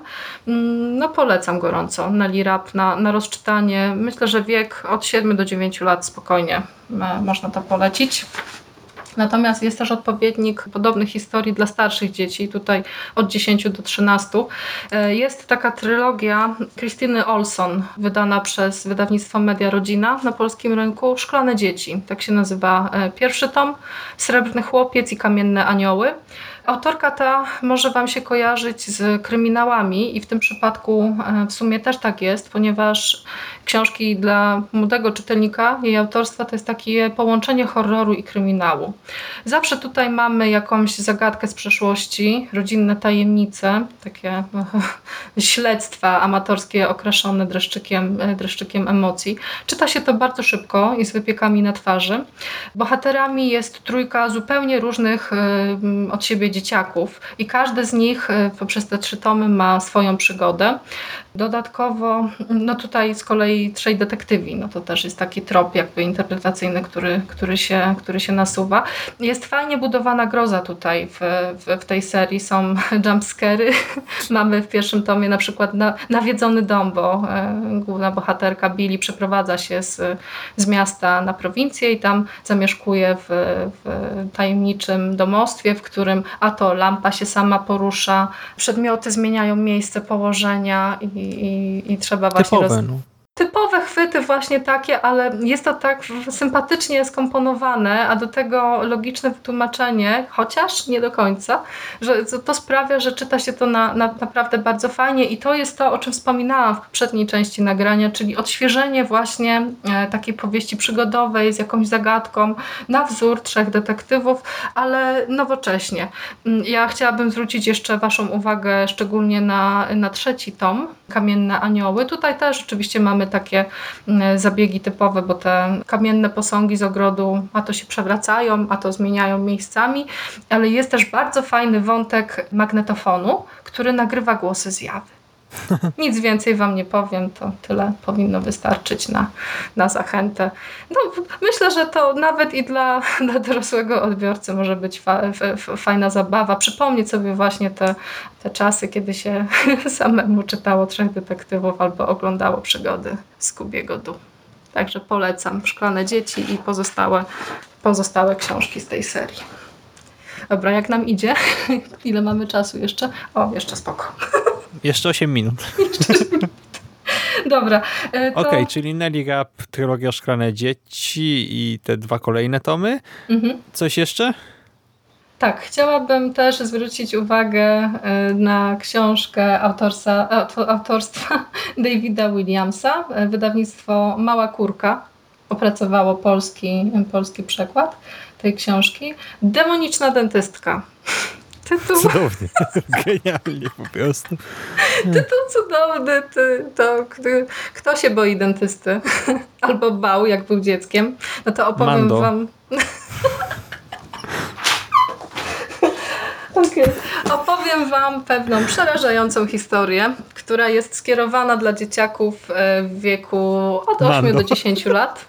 Mm, No polecam gorąco na Lirap, na, na rozczytanie. Myślę, że wiek od 7 do 9 lat spokojnie e, można to polecić. Natomiast jest też odpowiednik podobnych historii dla starszych dzieci, tutaj od 10 do 13. E, Jest taka trylogia Krystyny Olson, wydana przez wydawnictwo Media Rodzina na polskim rynku. Szklane dzieci, tak się nazywa e, pierwszy tom. Srebrny chłopiec i kamienne anioły. Autorka ta może Wam się kojarzyć z kryminałami i w tym przypadku e, w sumie też tak jest, ponieważ książki dla młodego czytelnika, jej autorstwa to jest takie połączenie horroru i kryminału. Zawsze tutaj mamy jakąś zagadkę z przeszłości, rodzinne tajemnice, takie śledztwa amatorskie okraszone dreszczykiem, e, dreszczykiem emocji. Czyta się to bardzo szybko i z wypiekami na twarzy. Bohaterami jest trójka zupełnie różnych e, od siebie dzieciaków i każdy z nich e, poprzez te trzy tomy ma swoją przygodę. Dodatkowo, no tutaj z kolei trzej detektywi, no to też jest taki trop jakby interpretacyjny, który, który, się, który się nasuwa. Jest fajnie budowana groza tutaj w, w, w tej serii, są jumpscary. Mamy w pierwszym tomie na przykład na, nawiedzony dom, bo e, główna bohaterka Billy przeprowadza się z, z miasta na prowincję i tam zamieszkuje w, w tajemniczym domostwie, w którym a to lampa się sama porusza, przedmioty zmieniają miejsce położenia i, i, i trzeba właśnie roz, Typowe, no. Typowe chwyty właśnie takie, ale jest to tak sympatycznie skomponowane, a do tego logiczne wytłumaczenie, chociaż nie do końca, że to sprawia, że czyta się to na, na, naprawdę bardzo fajnie i to jest to, o czym wspominałam w poprzedniej części nagrania, czyli odświeżenie właśnie e, takiej powieści przygodowej z jakąś zagadką na wzór trzech detektywów, ale nowocześnie. Mm, Ja chciałabym zwrócić jeszcze Waszą uwagę szczególnie na, na trzeci tom, Kamienne Anioły. Tutaj też oczywiście mamy takie mm, zabiegi typowe, bo te kamienne posągi z ogrodu a to się przewracają, a to zmieniają miejscami, ale jest też bardzo fajny wątek magnetofonu, który nagrywa głosy zjawy. Nic więcej Wam nie powiem, to tyle powinno wystarczyć na, na zachętę. No, myślę, że to nawet i dla, dla dorosłego odbiorcy może być fa, fa, fajna zabawa. Przypomnieć sobie właśnie te, te czasy, kiedy się samemu czytało Trzech Detektywów albo oglądało przygody Scoobiego Du. Także polecam Szklane Dzieci i pozostałe, pozostałe książki z tej serii. Dobra, jak nam idzie? Ile mamy czasu jeszcze? O, jeszcze spoko. Jeszcze 8 minut. Dobra. e, To... Okej, czyli Nelly Rap, trylogia Szklane Dzieci i te dwa kolejne tomy. Mhm. Coś jeszcze? Tak, chciałabym też zwrócić uwagę e, na książkę autorsa, auto- autorstwa Davida Williamsa. E, Wydawnictwo Mała Kurka opracowało polski, polski przekład tej książki. Demoniczna dentystka. Tytuł... Cudownie, genialnie po prostu. Tytuł cudowny, ty, to kto się boi dentysty albo bał jak był dzieckiem, no to opowiem Mando. wam... Okay. Opowiem Wam pewną przerażającą historię, która jest skierowana dla dzieciaków e, w wieku od 8 Mando. do 10 lat.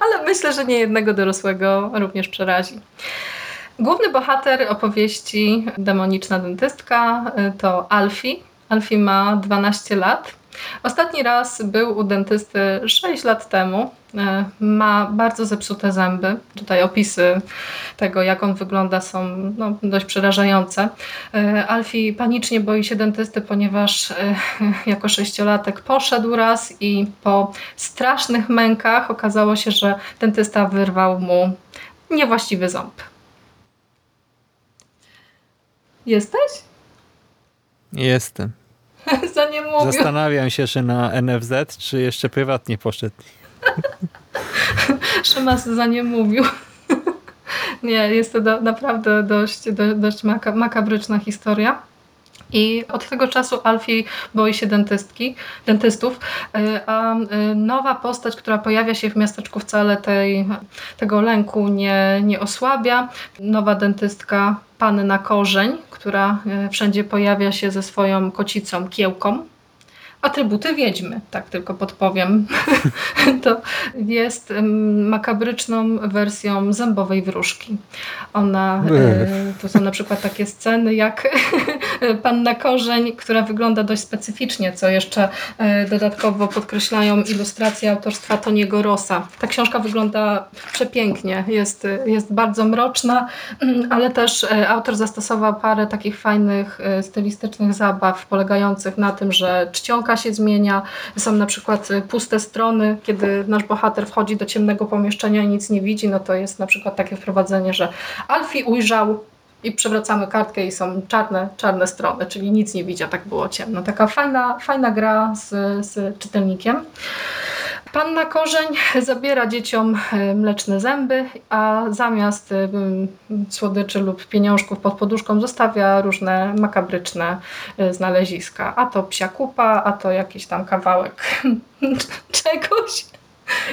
Ale myślę, że nie jednego dorosłego również przerazi. Główny bohater opowieści Demoniczna dentystka y, to Alfie. Alfie ma 12 lat. Ostatni raz był u dentysty 6 lat temu. Y, Ma bardzo zepsute zęby. Tutaj opisy tego, jak on wygląda, są no, dość przerażające. Y, Alfie panicznie boi się dentysty, ponieważ jako sześciolatek poszedł raz i po strasznych mękach okazało się, że dentysta wyrwał mu niewłaściwy ząb. Jesteś? Jestem. Za nie mówił. Zastanawiam się, czy na NFZ, czy jeszcze prywatnie poszedł. Szymas za nie mówił. Nie, jest to do, naprawdę dość, do, dość maka, makabryczna historia. I od tego czasu Alfie boi się dentystki, dentystów, y, a y, nowa postać, która pojawia się w miasteczku wcale tej, tego lęku nie, nie osłabia. Nowa dentystka Panna Korzeń, która y, wszędzie pojawia się ze swoją kocicą Kiełką. Atrybuty wiedźmy, tak tylko podpowiem. to jest makabryczną wersją zębowej wróżki. Ona, e, to są na przykład takie sceny jak panna korzeń, która wygląda dość specyficznie, co jeszcze e, dodatkowo podkreślają ilustracje autorstwa Toniego Rossa. Ta książka wygląda przepięknie, jest, jest bardzo mroczna, ale też e, autor zastosował parę takich fajnych stylistycznych zabaw polegających na tym, że czcionka się zmienia, są na przykład e, puste strony, kiedy nasz bohater wchodzi do ciemnego pomieszczenia i nic nie widzi, no to jest na przykład takie wprowadzenie, że Alfie ujrzał i przewracamy kartkę i są czarne, czarne strony, czyli nic nie widział, tak było ciemno. Taka fajna, fajna gra z, z czytelnikiem. Panna Korzeń zabiera dzieciom e, mleczne zęby, a zamiast e, słodyczy lub pieniążków pod poduszką zostawia różne makabryczne e, znaleziska. A to psia kupa, a to jakiś tam kawałek czegoś.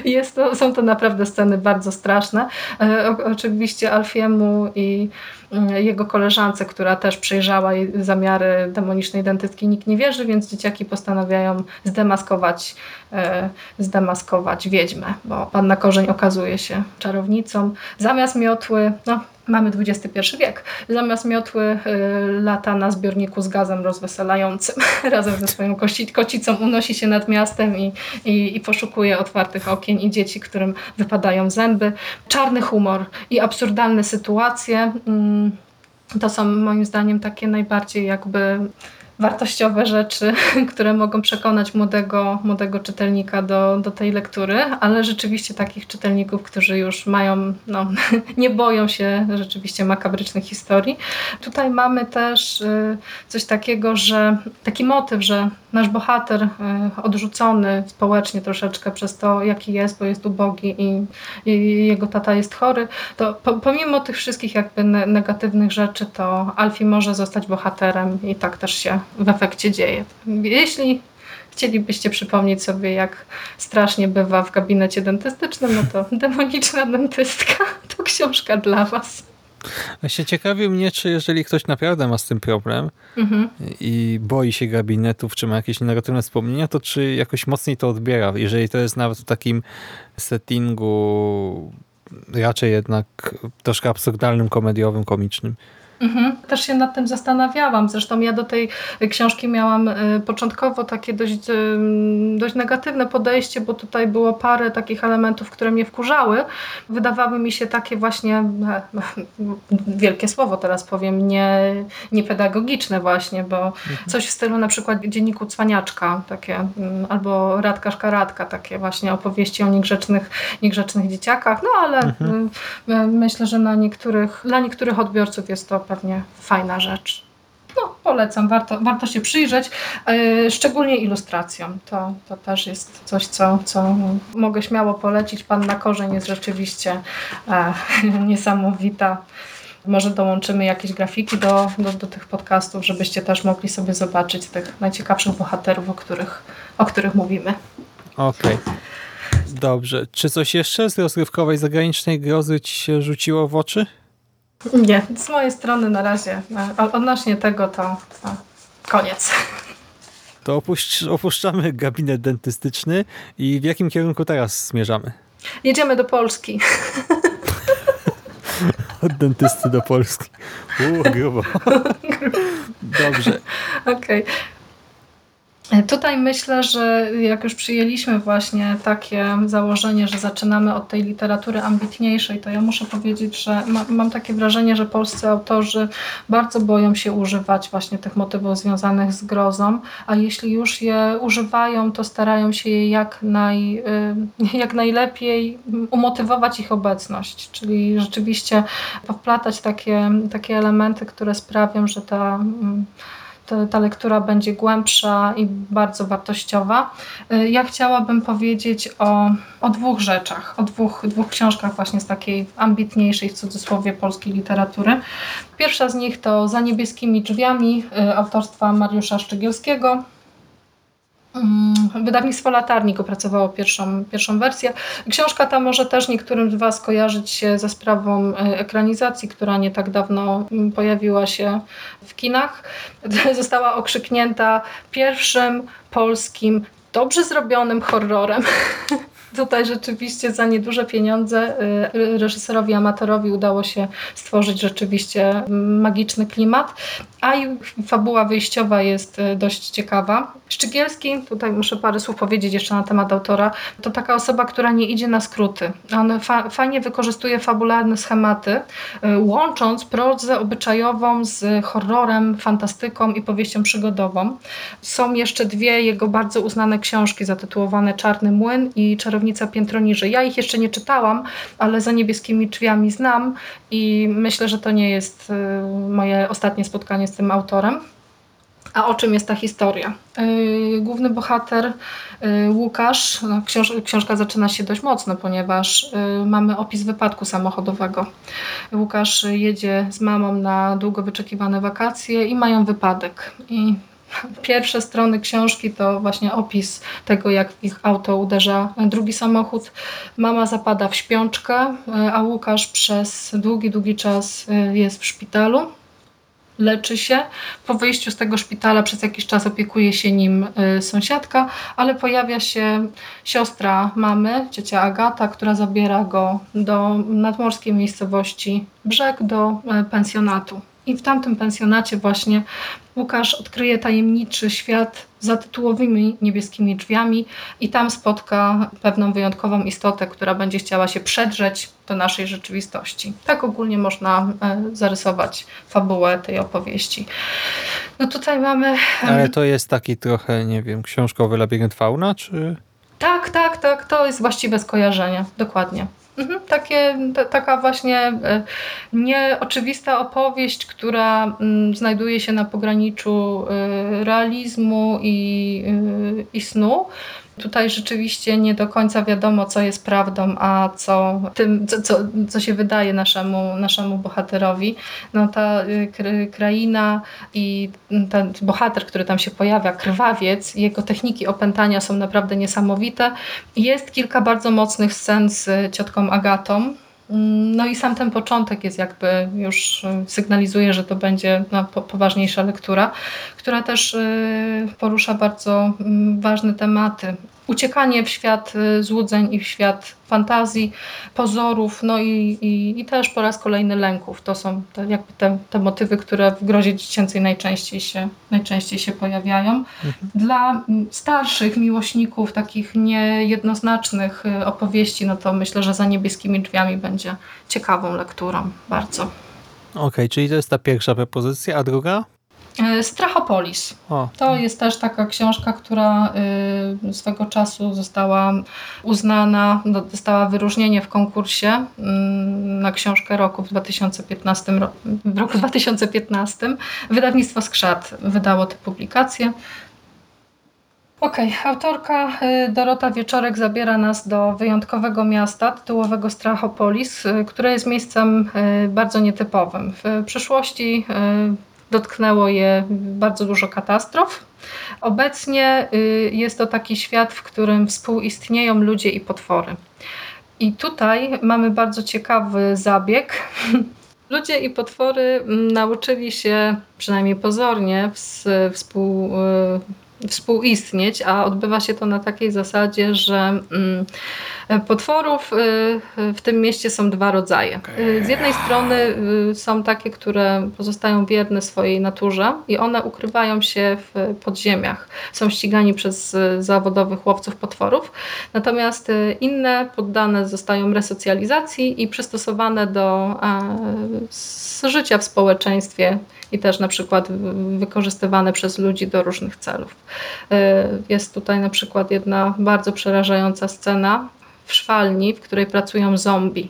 Jest to, są to naprawdę sceny bardzo straszne. E, oczywiście Alfiemu i mm, jego koleżance, która też przejrzała zamiary demonicznej dentystki, nikt nie wierzy, więc dzieciaki postanawiają zdemaskować, e, zdemaskować wiedźmę, bo panna Korzeń okazuje się czarownicą. Zamiast miotły, no mamy XXI wiek, zamiast miotły e, lata na zbiorniku z gazem rozweselającym razem ze swoją kości, kocicą unosi się nad miastem i, i, i poszukuje otwartych okien i dzieci, którym wypadają zęby. Czarny humor i absurdalne sytuacje mm, to są moim zdaniem takie najbardziej jakby wartościowe rzeczy, które mogą przekonać młodego, młodego czytelnika do, do tej lektury, ale rzeczywiście takich czytelników, którzy już mają, no, nie boją się rzeczywiście makabrycznych historii. Tutaj mamy też y, coś takiego, że taki motyw, że nasz bohater y, odrzucony społecznie troszeczkę przez to, jaki jest, bo jest ubogi i, i jego tata jest chory, to po, pomimo tych wszystkich jakby ne- negatywnych rzeczy, to Alfie może zostać bohaterem i tak też się w efekcie dzieje. Jeśli chcielibyście przypomnieć sobie, jak strasznie bywa w gabinecie dentystycznym, no to demoniczna dentystka to książka dla was. Się ciekawi mnie, czy jeżeli ktoś naprawdę ma z tym problem Mhm. i boi się gabinetów, czy ma jakieś negatywne wspomnienia, to czy jakoś mocniej to odbiera? Jeżeli to jest nawet w takim settingu raczej jednak troszkę absurdalnym, komediowym, komicznym. Mhm. Też się nad tym zastanawiałam. Zresztą ja do tej książki miałam y, początkowo takie dość, dość negatywne podejście, bo tutaj było parę takich elementów, które mnie wkurzały. Wydawały mi się takie właśnie, e, wielkie słowo teraz powiem, nie, niepedagogiczne właśnie, bo coś w stylu na przykład dzienniku Cwaniaczka, takie, albo Radka Szkaradka, takie właśnie opowieści o niegrzecznych, niegrzecznych dzieciakach, no ale Mhm. y, y, myślę, że na niektórych, dla niektórych odbiorców jest to pewnie fajna rzecz. No, polecam, warto, warto się przyjrzeć, yy, szczególnie ilustracjom. To, to też jest coś, co, co mogę śmiało polecić. Panna Korzeń jest rzeczywiście e, niesamowita. Może dołączymy jakieś grafiki do, do, do tych podcastów, żebyście też mogli sobie zobaczyć tych najciekawszych bohaterów, o których, o których mówimy. Okej. Dobrze. Czy coś jeszcze z rozrywkowej zagranicznej grozy ci się rzuciło w oczy? Nie, z mojej strony na razie odnośnie tego to, to koniec. To opuść, opuszczamy gabinet dentystyczny i w jakim kierunku teraz zmierzamy? Jedziemy do Polski. Od dentysty do Polski. Uuu, grubo. Dobrze. Okej. Okay. Tutaj myślę, że jak już przyjęliśmy właśnie takie założenie, że zaczynamy od tej literatury ambitniejszej, to ja muszę powiedzieć, że ma, mam takie wrażenie, że polscy autorzy bardzo boją się używać właśnie tych motywów związanych z grozą, a jeśli już je używają, to starają się je jak, naj, y, jak najlepiej umotywować ich obecność, czyli rzeczywiście powplatać takie, takie elementy, które sprawią, że ta to, ta lektura będzie głębsza i bardzo wartościowa. Y, ja chciałabym powiedzieć o, o dwóch rzeczach, o dwóch, dwóch książkach właśnie z takiej ambitniejszej w cudzysłowie polskiej literatury. Pierwsza z nich to Za niebieskimi drzwiami y, autorstwa Mariusza Szczygielskiego. Mm, wydawnictwo Latarnik opracowało pierwszą, pierwszą wersję. Książka ta może też niektórym z Was kojarzyć się ze sprawą e, ekranizacji, która nie tak dawno mm, pojawiła się w kinach. Została okrzyknięta pierwszym polskim dobrze zrobionym horrorem Tutaj rzeczywiście za nieduże pieniądze y, reżyserowi amatorowi udało się stworzyć rzeczywiście magiczny klimat, a i fabuła wyjściowa jest y, dość ciekawa. Szczygielski, tutaj muszę parę słów powiedzieć jeszcze na temat autora, to taka osoba, która nie idzie na skróty. On fa fajnie wykorzystuje fabularne schematy, y, łącząc prozę obyczajową z horrorem, fantastyką i powieścią przygodową. Są jeszcze dwie jego bardzo uznane książki zatytułowane Czarny Młyn i Czarownicy Czarownica piętro niżej. Ja ich jeszcze nie czytałam, ale za niebieskimi drzwiami znam i myślę, że to nie jest y, moje ostatnie spotkanie z tym autorem. A o czym jest ta historia? Y, główny bohater y, Łukasz, no, książ książka zaczyna się dość mocno, ponieważ mamy opis wypadku samochodowego. Łukasz jedzie z mamą na długo wyczekiwane wakacje i mają wypadek. I Pierwsze strony książki to właśnie opis tego, jak ich auto uderza drugi samochód. Mama zapada w śpiączkę, a Łukasz przez długi, długi czas y, jest w szpitalu. Leczy się. Po wyjściu z tego szpitala przez jakiś czas opiekuje się nim y, sąsiadka, ale pojawia się siostra mamy, ciocia Agata, która zabiera go do nadmorskiej miejscowości Brzeg, do pensjonatu. I w tamtym pensjonacie właśnie Łukasz odkryje tajemniczy świat za tytułowymi niebieskimi drzwiami i tam spotka pewną wyjątkową istotę, która będzie chciała się przedrzeć do naszej rzeczywistości. Tak ogólnie można e, zarysować fabułę tej opowieści. No tutaj mamy... Ale to jest taki trochę, nie wiem, książkowy labirynt fauna, czy... Tak, tak, tak, to jest właściwe skojarzenie, dokładnie. Mhm, takie, taka właśnie e, nieoczywista opowieść, która mm, znajduje się na pograniczu e, realizmu i, e, i snu, Tutaj rzeczywiście nie do końca wiadomo, co jest prawdą, a co tym, co, co, co się wydaje naszemu, naszemu bohaterowi. No ta y, kraina i ten bohater, który tam się pojawia, krwawiec, jego techniki opętania są naprawdę niesamowite. Jest kilka bardzo mocnych scen z ciotką Agatą, no i sam ten początek jest jakby już y, sygnalizuje, że to będzie no, poważniejsza lektura, która też y, porusza bardzo mm, ważne tematy uciekanie w świat y, złudzeń i w świat fantazji, pozorów, no i, i, i też po raz kolejny lęków. To są te, jakby te, te motywy, które w grozie dziecięcej najczęściej się, najczęściej się pojawiają. Mhm. Dla starszych miłośników takich niejednoznacznych y, opowieści, no to myślę, że za niebieskimi drzwiami będzie ciekawą lekturą bardzo. Okej, okay, czyli to jest ta pierwsza propozycja, a druga? E, Strachopolis. O. To jest też taka książka, która y, swego czasu została uznana, dostała wyróżnienie w konkursie mm, na książkę roku w 2015 w roku 2015. Wydawnictwo Skrzat wydało tę publikację. Okej, okay. autorka y, Dorota Wieczorek zabiera nas do wyjątkowego miasta tytułowego Strachopolis, y, które jest miejscem bardzo nietypowym. W przeszłości dotknęło je bardzo dużo katastrof. Obecnie y, jest to taki świat, w którym współistnieją ludzie i potwory. I tutaj mamy bardzo ciekawy zabieg. Ludzie i potwory mm, nauczyli się, przynajmniej pozornie, współ, y, współistnieć, a odbywa się to na takiej zasadzie, że mm, Potworów y, w tym mieście są dwa rodzaje. Z jednej strony y, są takie, które pozostają wierne swojej naturze i one ukrywają się w podziemiach. Są ścigani przez y, zawodowych łowców potworów. Natomiast inne poddane zostają resocjalizacji i przystosowane do życia w społeczeństwie i też na przykład wykorzystywane przez ludzi do różnych celów. Jest tutaj na przykład jedna bardzo przerażająca scena, w szwalni, w której pracują zombie.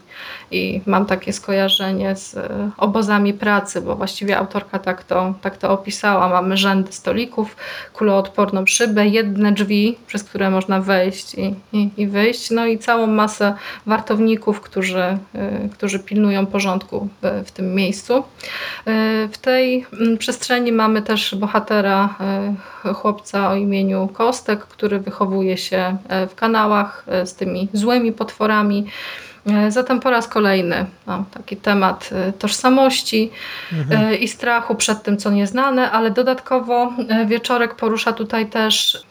I mam takie skojarzenie z e, obozami pracy, bo właściwie autorka tak to, tak to opisała. Mamy rzędy stolików, kuloodporną szybę, jedne drzwi, przez które można wejść i, i, i wyjść, no i całą masę wartowników, którzy, e, którzy pilnują porządku w, tym miejscu. E, w tej przestrzeni mamy też bohatera, chłopca o imieniu Kostek, który wychowuje się w kanałach z tymi złymi potworami. E, zatem po raz kolejny no, taki temat e, tożsamości mhm. E, i strachu przed tym, co nieznane, ale dodatkowo wieczorek porusza tutaj też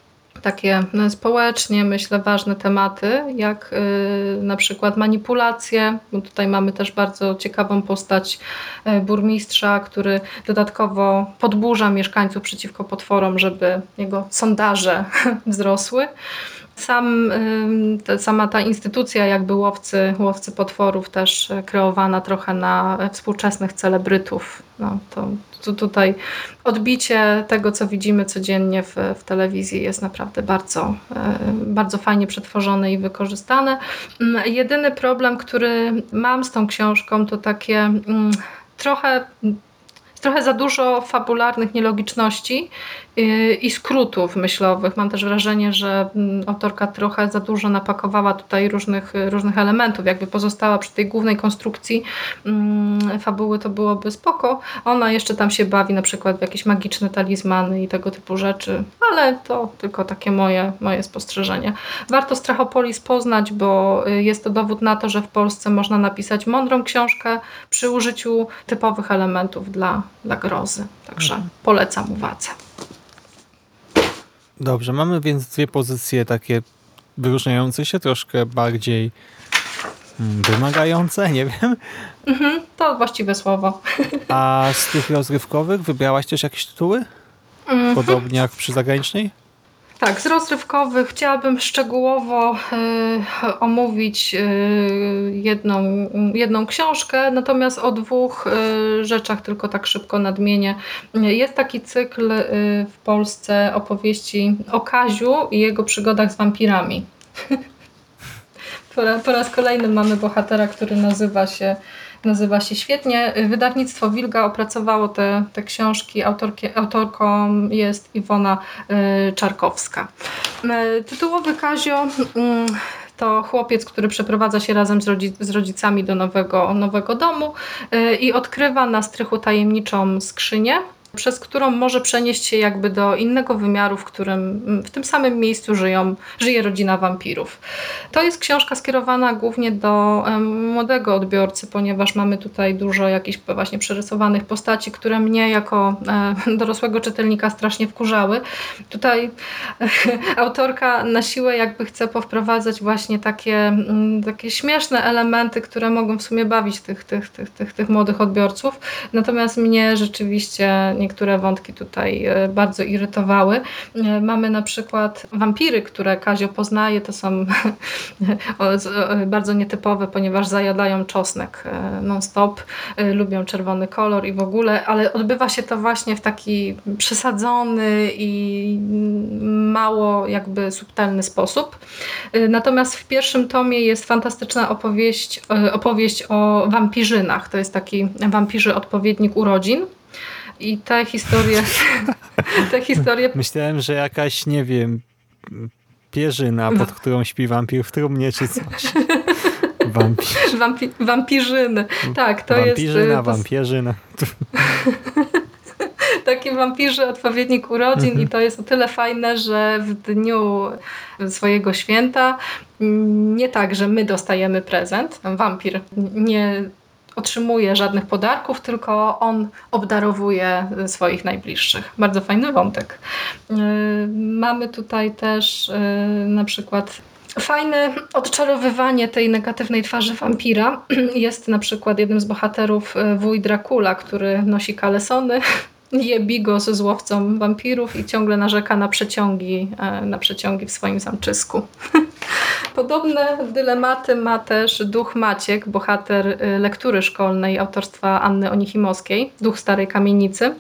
takie no, społecznie, myślę, ważne tematy, jak na przykład manipulacje. Tutaj mamy też bardzo ciekawą postać burmistrza, który dodatkowo podburza mieszkańców przeciwko potworom, żeby jego sondaże wzrosły. Sam, sama ta instytucja jakby łowcy, łowcy potworów też e, kreowana trochę na współczesnych celebrytów. No, to, to tutaj odbicie tego, co widzimy codziennie w, w telewizji jest naprawdę bardzo, e, bardzo fajnie przetworzone i wykorzystane. Mm, jedyny problem, który mam z tą książką to takie mm, trochę trochę za dużo fabularnych nielogiczności i skrótów myślowych. Mam też wrażenie, że mm, autorka trochę za dużo napakowała tutaj różnych, różnych elementów. Jakby pozostała przy tej głównej konstrukcji mm, fabuły, to byłoby spoko. Ona jeszcze tam się bawi na przykład w jakieś magiczne talizmany i tego typu rzeczy, ale to tylko takie moje, moje spostrzeżenie. Warto Strachopolis poznać, bo y, jest to dowód na to, że w Polsce można napisać mądrą książkę przy użyciu typowych elementów dla, dla grozy. Także mhm. polecam uwadze. Dobrze, mamy więc dwie pozycje takie wyróżniające się, troszkę bardziej mm, wymagające, nie wiem. Mhm, to właściwe słowo. A z tych rozrywkowych wybrałaś też jakieś tytuły? Mhm. Podobnie jak przy zagranicznej? Tak, z rozrywkowych chciałabym szczegółowo y, omówić y, jedną, jedną książkę, natomiast o dwóch y, rzeczach tylko tak szybko nadmienię. Jest taki cykl w Polsce opowieści o Kaziu i jego przygodach z wampirami. po, po raz kolejny mamy bohatera, który nazywa się nazywa się świetnie. Wydawnictwo Wilga opracowało te, te książki. Autorkie, autorką jest Iwona y, Czarkowska. Y, tytułowy Kazio mm, to chłopiec, który przeprowadza się razem z, rodzic z rodzicami do nowego, nowego domu y, i odkrywa na strychu tajemniczą skrzynię, przez którą może przenieść się jakby do innego wymiaru, w którym w tym samym miejscu żyją, żyje rodzina wampirów. To jest książka skierowana głównie do młodego odbiorcy, ponieważ mamy tutaj dużo jakichś właśnie przerysowanych postaci, które mnie jako e, dorosłego czytelnika strasznie wkurzały. Tutaj autorka na siłę jakby chce powprowadzać właśnie takie, takie śmieszne elementy, które mogą w sumie bawić tych, tych, tych, tych, tych młodych odbiorców. Natomiast mnie rzeczywiście niektóre wątki tutaj e, bardzo irytowały. E, mamy na przykład wampiry, które Kazio poznaje, to są bardzo nietypowe, ponieważ zajadają czosnek e, non-stop, lubią czerwony kolor i w ogóle, ale odbywa się to właśnie w taki przesadzony i mało jakby subtelny sposób. Natomiast w pierwszym tomie jest fantastyczna opowieść, opowieść o wampirzynach. To jest taki wampirzy odpowiednik urodzin. I te historie, te historie... Myślałem, że jakaś, nie wiem, pierzyna, pod no. którą śpi wampir w trumnie czy coś. Wampir. Wampi wampirzyny. Tak, to Wampirzyna, jest... To... Wampierzyna. Taki wampirzy odpowiednik urodzin mhm. i to jest o tyle fajne, że w dniu swojego święta nie tak, że my dostajemy prezent. Wampir nie otrzymuje żadnych podarków, tylko on obdarowuje swoich najbliższych. Bardzo fajny wątek. Mamy tutaj też na przykład Fajne odczarowywanie tej negatywnej twarzy wampira jest na przykład jednym z bohaterów wuj Dracula, który nosi kalesony, je bigos z łowcą wampirów i ciągle narzeka na przeciągi, na przeciągi w swoim zamczysku. Podobne dylematy ma też duch Maciek, bohater y, lektury szkolnej autorstwa Anny Onichimowskiej, duch Starej Kamienicy.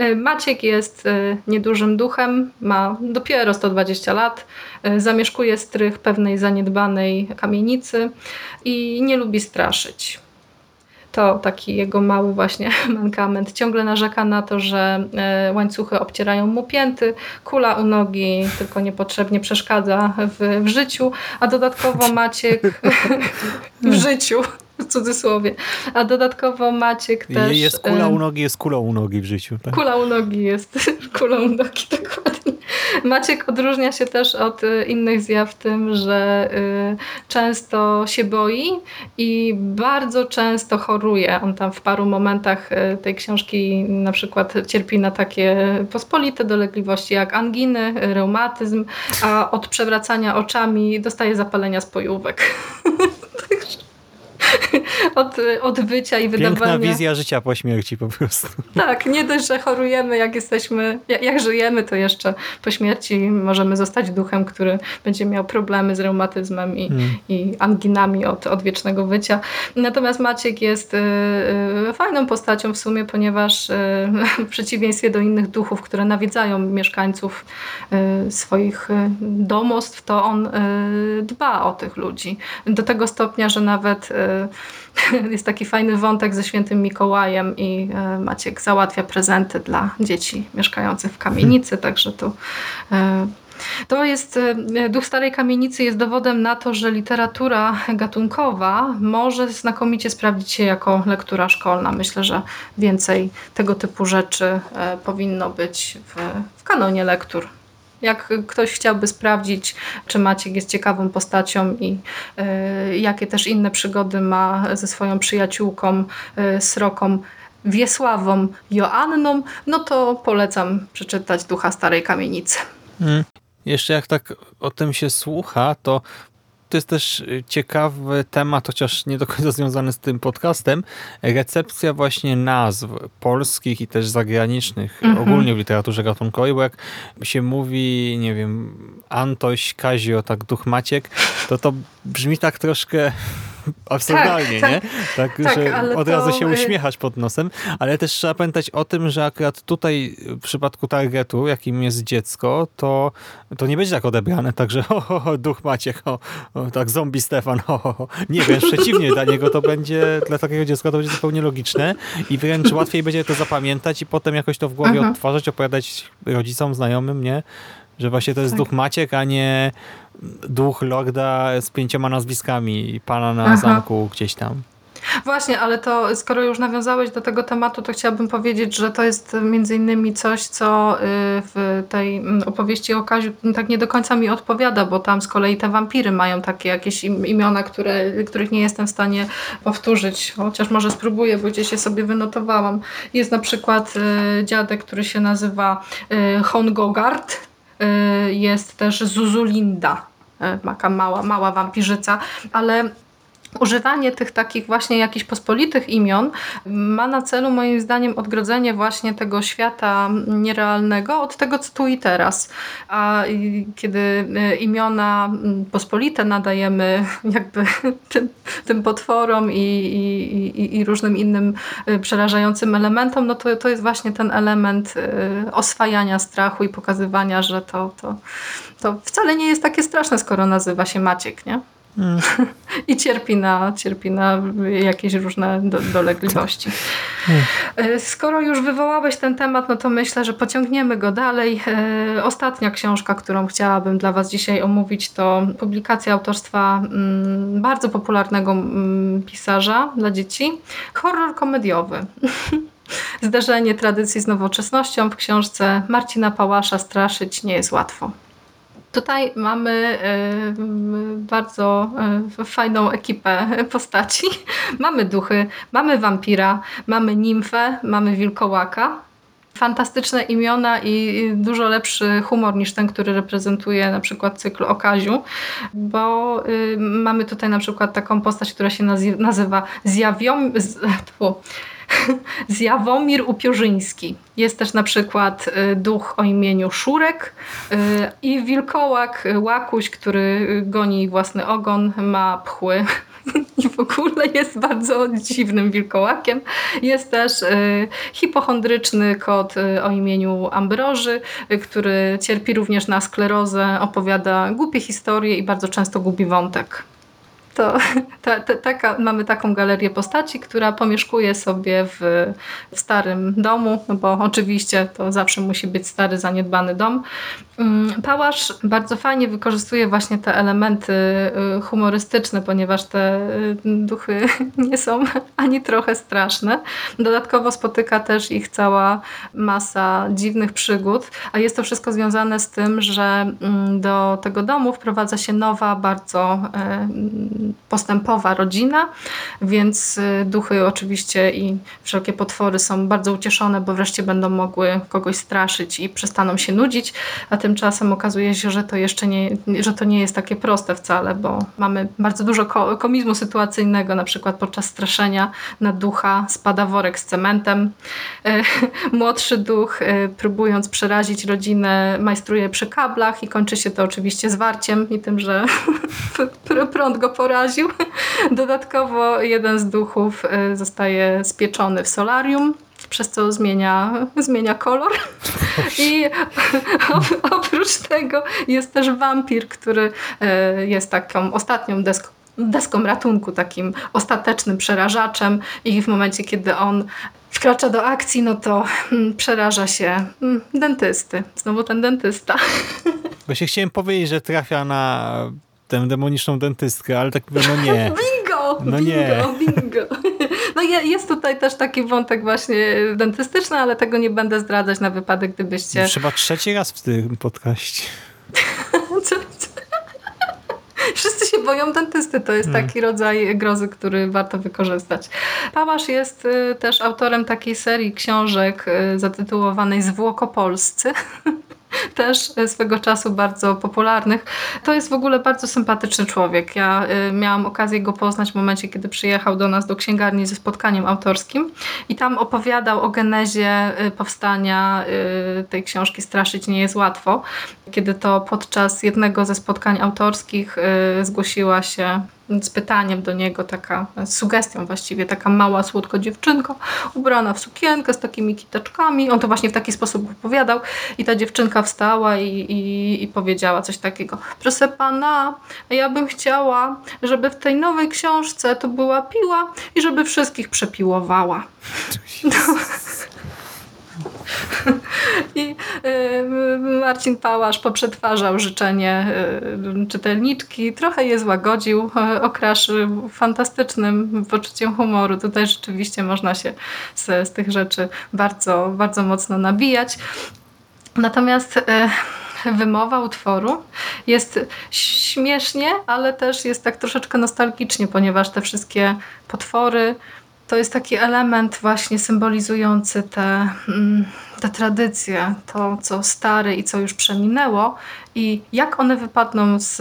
Y, Maciek jest niedużym duchem, ma dopiero 120 lat, zamieszkuje strych pewnej zaniedbanej kamienicy i nie lubi straszyć. To taki jego mały właśnie mankament. Ciągle narzeka na to, że e, łańcuchy obcierają mu pięty, kula u nogi tylko niepotrzebnie przeszkadza w, w życiu, a dodatkowo Maciek w życiu w cudzysłowie. A dodatkowo Maciek też... Jest kula u nogi, jest kulą u nogi w życiu. Tak? Kula u nogi jest kulą u nogi, dokładnie. Maciek odróżnia się też od y, innych zjaw tym, że y, często się boi i bardzo często choruje. On tam w paru momentach y, tej książki na przykład cierpi na takie pospolite dolegliwości jak anginy, reumatyzm, a od przewracania oczami dostaje zapalenia spojówek. od, od bycia i wydawania. Piękna wizja życia po śmierci po prostu. Tak, nie dość, że chorujemy, jak jesteśmy, jak, jak żyjemy, to jeszcze po śmierci możemy zostać duchem, który będzie miał problemy z reumatyzmem i, hmm. i anginami od, od wiecznego wycia. Natomiast Maciek jest y, y, fajną postacią w sumie, ponieważ y, w przeciwieństwie do innych duchów, które nawiedzają mieszkańców y, swoich y, domostw, to on y, dba o tych ludzi. Do tego stopnia, że nawet jest taki fajny wątek ze świętym Mikołajem i e, Maciek załatwia prezenty dla dzieci mieszkających w kamienicy, także tu e, to jest, Duch Starej Kamienicy jest dowodem na to, że literatura gatunkowa może znakomicie sprawdzić się jako lektura szkolna. Myślę, że więcej tego typu rzeczy powinno być w, w kanonie lektur jak ktoś chciałby sprawdzić, czy Maciek jest ciekawą postacią i y, jakie też inne przygody ma ze swoją przyjaciółką, y, sroką Wiesławą Joanną, no to polecam przeczytać Ducha Starej Kamienicy. Hmm. Jeszcze jak tak o tym się słucha, to to jest też y, ciekawy temat, chociaż nie do końca związany z tym podcastem. Recepcja właśnie nazw polskich i też zagranicznych, mm -hmm. ogólnie w literaturze gatunkowej, bo jak się mówi, nie wiem, Antoś, Kazio, tak duch Maciek, to to brzmi tak troszkę absurdalnie, tak, nie? Tak, tak że od razu się y, uśmiechasz pod nosem, ale też trzeba pamiętać o tym, że akurat tutaj w przypadku targetu, jakim jest dziecko, to, to nie będzie tak odebrane, także ho, ho, ho duch Maciek, ho, ho, tak zombie Stefan, ho, ho, ho. Nie, wręcz przeciwnie, dla niego to będzie, dla takiego dziecka to będzie zupełnie logiczne i wręcz łatwiej będzie to zapamiętać i potem jakoś to w głowie mhm. odtwarzać, opowiadać rodzicom, znajomym, nie? Że właśnie to jest tak. duch Maciek, a nie duch lorda z pięcioma nazwiskami pana na Aha. zamku gdzieś tam. Właśnie, ale to skoro już nawiązałeś do tego tematu, to chciałabym powiedzieć, że to jest między innymi coś, co y, w tej mm, opowieści o Kaziu tak nie do końca mi odpowiada, bo tam z kolei te wampiry mają takie jakieś imiona, które, których nie jestem w stanie powtórzyć, chociaż może spróbuję, bo gdzieś je sobie wynotowałam. Jest na przykład y, dziadek, który się nazywa y, Hongogard, jest też Zuzulinda, y, taka mała, mała wampirzyca, ale Używanie tych takich właśnie jakichś pospolitych imion ma na celu moim zdaniem odgrodzenie właśnie tego świata nierealnego od tego, co tu i teraz. A kiedy y, imiona pospolite nadajemy jakby tym, tym potworom i, i, i, różnym innym przerażającym elementom, no to, to jest właśnie ten element oswajania strachu i pokazywania, że to, to, to wcale nie jest takie straszne, skoro nazywa się Maciek, nie? Mm. I cierpi na, cierpi na jakieś różne do, dolegliwości. Mm. Skoro już wywołałeś ten temat, no to myślę, że pociągniemy go dalej. E, ostatnia książka, którą chciałabym dla Was dzisiaj omówić, to publikacja autorstwa mm, bardzo popularnego mm, pisarza dla dzieci. Horror komediowy. Zdarzenie tradycji z nowoczesnością w książce Marcina Pałasza Straszyć nie jest łatwo. Tutaj mamy bardzo y, fajną ekipę postaci. Mamy duchy, mamy wampira, mamy nimfę, mamy wilkołaka. Fantastyczne imiona i dużo lepszy humor niż ten, który reprezentuje na przykład cykl o Kaziu, bo y, mamy tutaj na przykład taką postać, która się nazywa Zjawiom... Z, Zjawomir Upiorzyński. Jest też na przykład y, duch o imieniu Szurek y, i wilkołak Łakuś, który goni własny ogon, ma pchły i w ogóle jest bardzo dziwnym wilkołakiem. Jest też y, hipochondryczny kot o imieniu Ambroży, który cierpi również na sklerozę, opowiada głupie historie i bardzo często gubi wątek to ta, ta, taka, mamy taką galerię postaci, która pomieszkuje sobie w, w, starym domu, no bo oczywiście to zawsze musi być stary, zaniedbany dom. Mm, Pałasz bardzo fajnie wykorzystuje właśnie te elementy y, humorystyczne, ponieważ te y, duchy nie są ani trochę straszne. Dodatkowo spotyka też ich cała masa dziwnych przygód, a jest to wszystko związane z tym, że mm, do tego domu wprowadza się nowa, bardzo y, postępowa rodzina, więc duchy oczywiście i wszelkie potwory są bardzo ucieszone, bo wreszcie będą mogły kogoś straszyć i przestaną się nudzić, a tymczasem okazuje się, że to jeszcze nie, że to nie jest takie proste wcale, bo mamy bardzo dużo komizmu sytuacyjnego, na przykład podczas straszenia na ducha spada worek z cementem. Y, młodszy duch, y, próbując przerazić rodzinę, majstruje przy kablach i kończy się to oczywiście zwarciem i tym, że prąd go pora obraził. Dodatkowo jeden z duchów y, zostaje spieczony w solarium przez co zmienia, zmienia kolor. I oprócz tego jest też wampir, który y, jest taką ostatnią deską deską ratunku, takim ostatecznym przerażaczem i w momencie, kiedy on wkracza do akcji, no to mm, przeraża się mm, dentysty. Znowu ten dentysta. Właśnie chciałem powiedzieć, że trafia na tę demoniczną dentystkę, ale tak mówię, no nie. bingo! No bingo, nie. bingo. No jest tutaj też taki wątek właśnie dentystyczny, ale tego nie będę zdradzać na wypadek, gdybyście... Trzeba trzeci raz w tym podcaście. co, co? Wszyscy się boją dentysty. To jest hmm. taki rodzaj grozy, który warto wykorzystać. Pałasz jest y, też autorem takiej serii książek y, zatytułowanej Zwłokopolscy. też swego czasu bardzo popularnych. To jest w ogóle bardzo sympatyczny człowiek. Ja y, miałam okazję go poznać w momencie, kiedy przyjechał do nas do księgarni ze spotkaniem autorskim i tam opowiadał o genezie y, powstania y, tej książki Straszyć nie jest łatwo, kiedy to podczas jednego ze spotkań autorskich zgłosiła się z pytaniem do niego, taka z sugestią właściwie, taka mała, słodko dziewczynka, ubrana w sukienkę z takimi kiteczkami. On to właśnie w taki sposób opowiadał i ta dziewczynka wstała i, i, i powiedziała coś takiego. Proszę pana, ja bym chciała, żeby w tej nowej książce to była piła i żeby wszystkich przepiłowała. No. I y, Marcin Pałasz poprzetwarzał życzenie y, czytelniczki, trochę je złagodził, y, okraszył fantastycznym poczuciem humoru. Tutaj rzeczywiście można się z, z tych rzeczy bardzo, bardzo mocno nabijać. Natomiast wymowa utworu jest śmiesznie, ale też jest tak troszeczkę nostalgicznie, ponieważ te wszystkie potwory to jest taki element właśnie symbolizujący te, mm, te tradycje, to co stare i co już przeminęło i jak one wypadną z,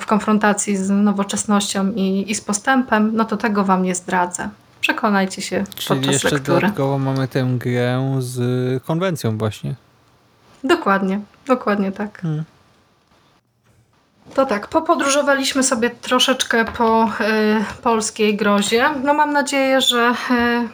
w konfrontacji z nowoczesnością i, i z postępem, no to tego wam nie zdradzę. Przekonajcie się Czyli podczas jeszcze lektury. dodatkowo mamy tę grę z konwencją właśnie. Dokładnie, dokładnie tak. Hmm. To tak, popodróżowaliśmy sobie troszeczkę po y, polskiej grozie. No mam nadzieję, że y,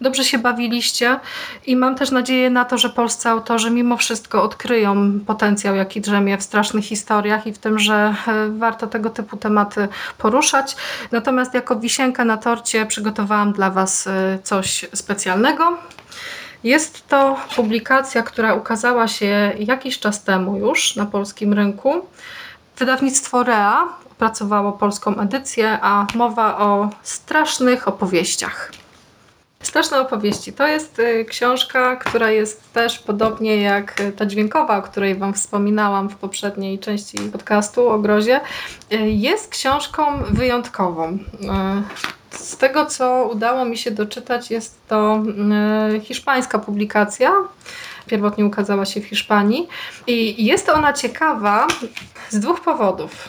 dobrze się bawiliście i mam też nadzieję na to, że polscy autorzy mimo wszystko odkryją potencjał, jaki drzemie w strasznych historiach i w tym, że y, warto tego typu tematy poruszać. Natomiast jako wisienkę na torcie przygotowałam dla Was coś specjalnego. Jest to publikacja, która ukazała się jakiś czas temu już na polskim rynku. Wydawnictwo Rea opracowało polską edycję, a mowa o strasznych opowieściach. Straszne opowieści. To jest y, książka, która jest też podobnie jak y, ta dźwiękowa, o której Wam wspominałam w poprzedniej części podcastu o grozie. Y, jest książką wyjątkową. Z tego, co udało mi się doczytać, jest to hiszpańska publikacja. Pierwotnie ukazała się w Hiszpanii i jest ona ciekawa z dwóch powodów.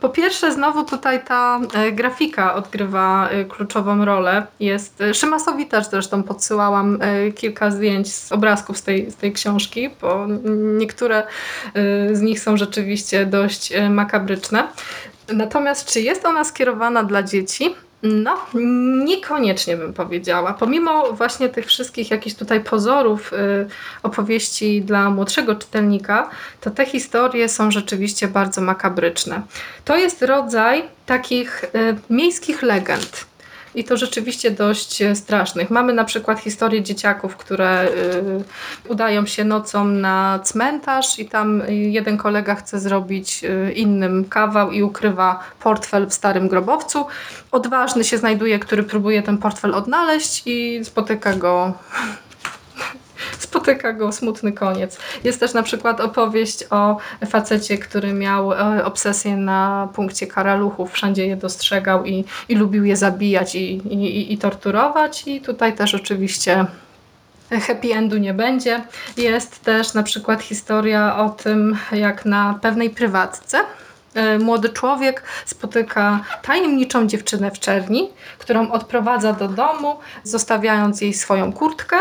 Po pierwsze, znowu tutaj ta e, grafika odgrywa e, kluczową rolę. Jest e, Szymasowi też zresztą podsyłałam kilka zdjęć z obrazków z tej, z tej książki, bo niektóre z nich są rzeczywiście dość makabryczne. Natomiast czy jest ona skierowana dla dzieci? No, niekoniecznie bym powiedziała. Pomimo właśnie tych wszystkich jakichś tutaj pozorów y, opowieści dla młodszego czytelnika, to te historie są rzeczywiście bardzo makabryczne. To jest rodzaj takich y, miejskich legend i to rzeczywiście dość e, strasznych. Mamy na przykład historię dzieciaków, które y, udają się nocą na cmentarz i tam jeden kolega chce zrobić y, innym kawał i ukrywa portfel w starym grobowcu. Odważny się znajduje, który próbuje ten portfel odnaleźć i spotyka go spotyka go smutny koniec. Jest też na przykład opowieść o facecie, który miał e, obsesję na punkcie karaluchów, wszędzie je dostrzegał i, i lubił je zabijać i, i, i torturować. I tutaj też oczywiście happy endu nie będzie. Jest też na przykład historia o tym, jak na pewnej prywatce e, młody człowiek spotyka tajemniczą dziewczynę w czerni, którą odprowadza do domu, zostawiając jej swoją kurtkę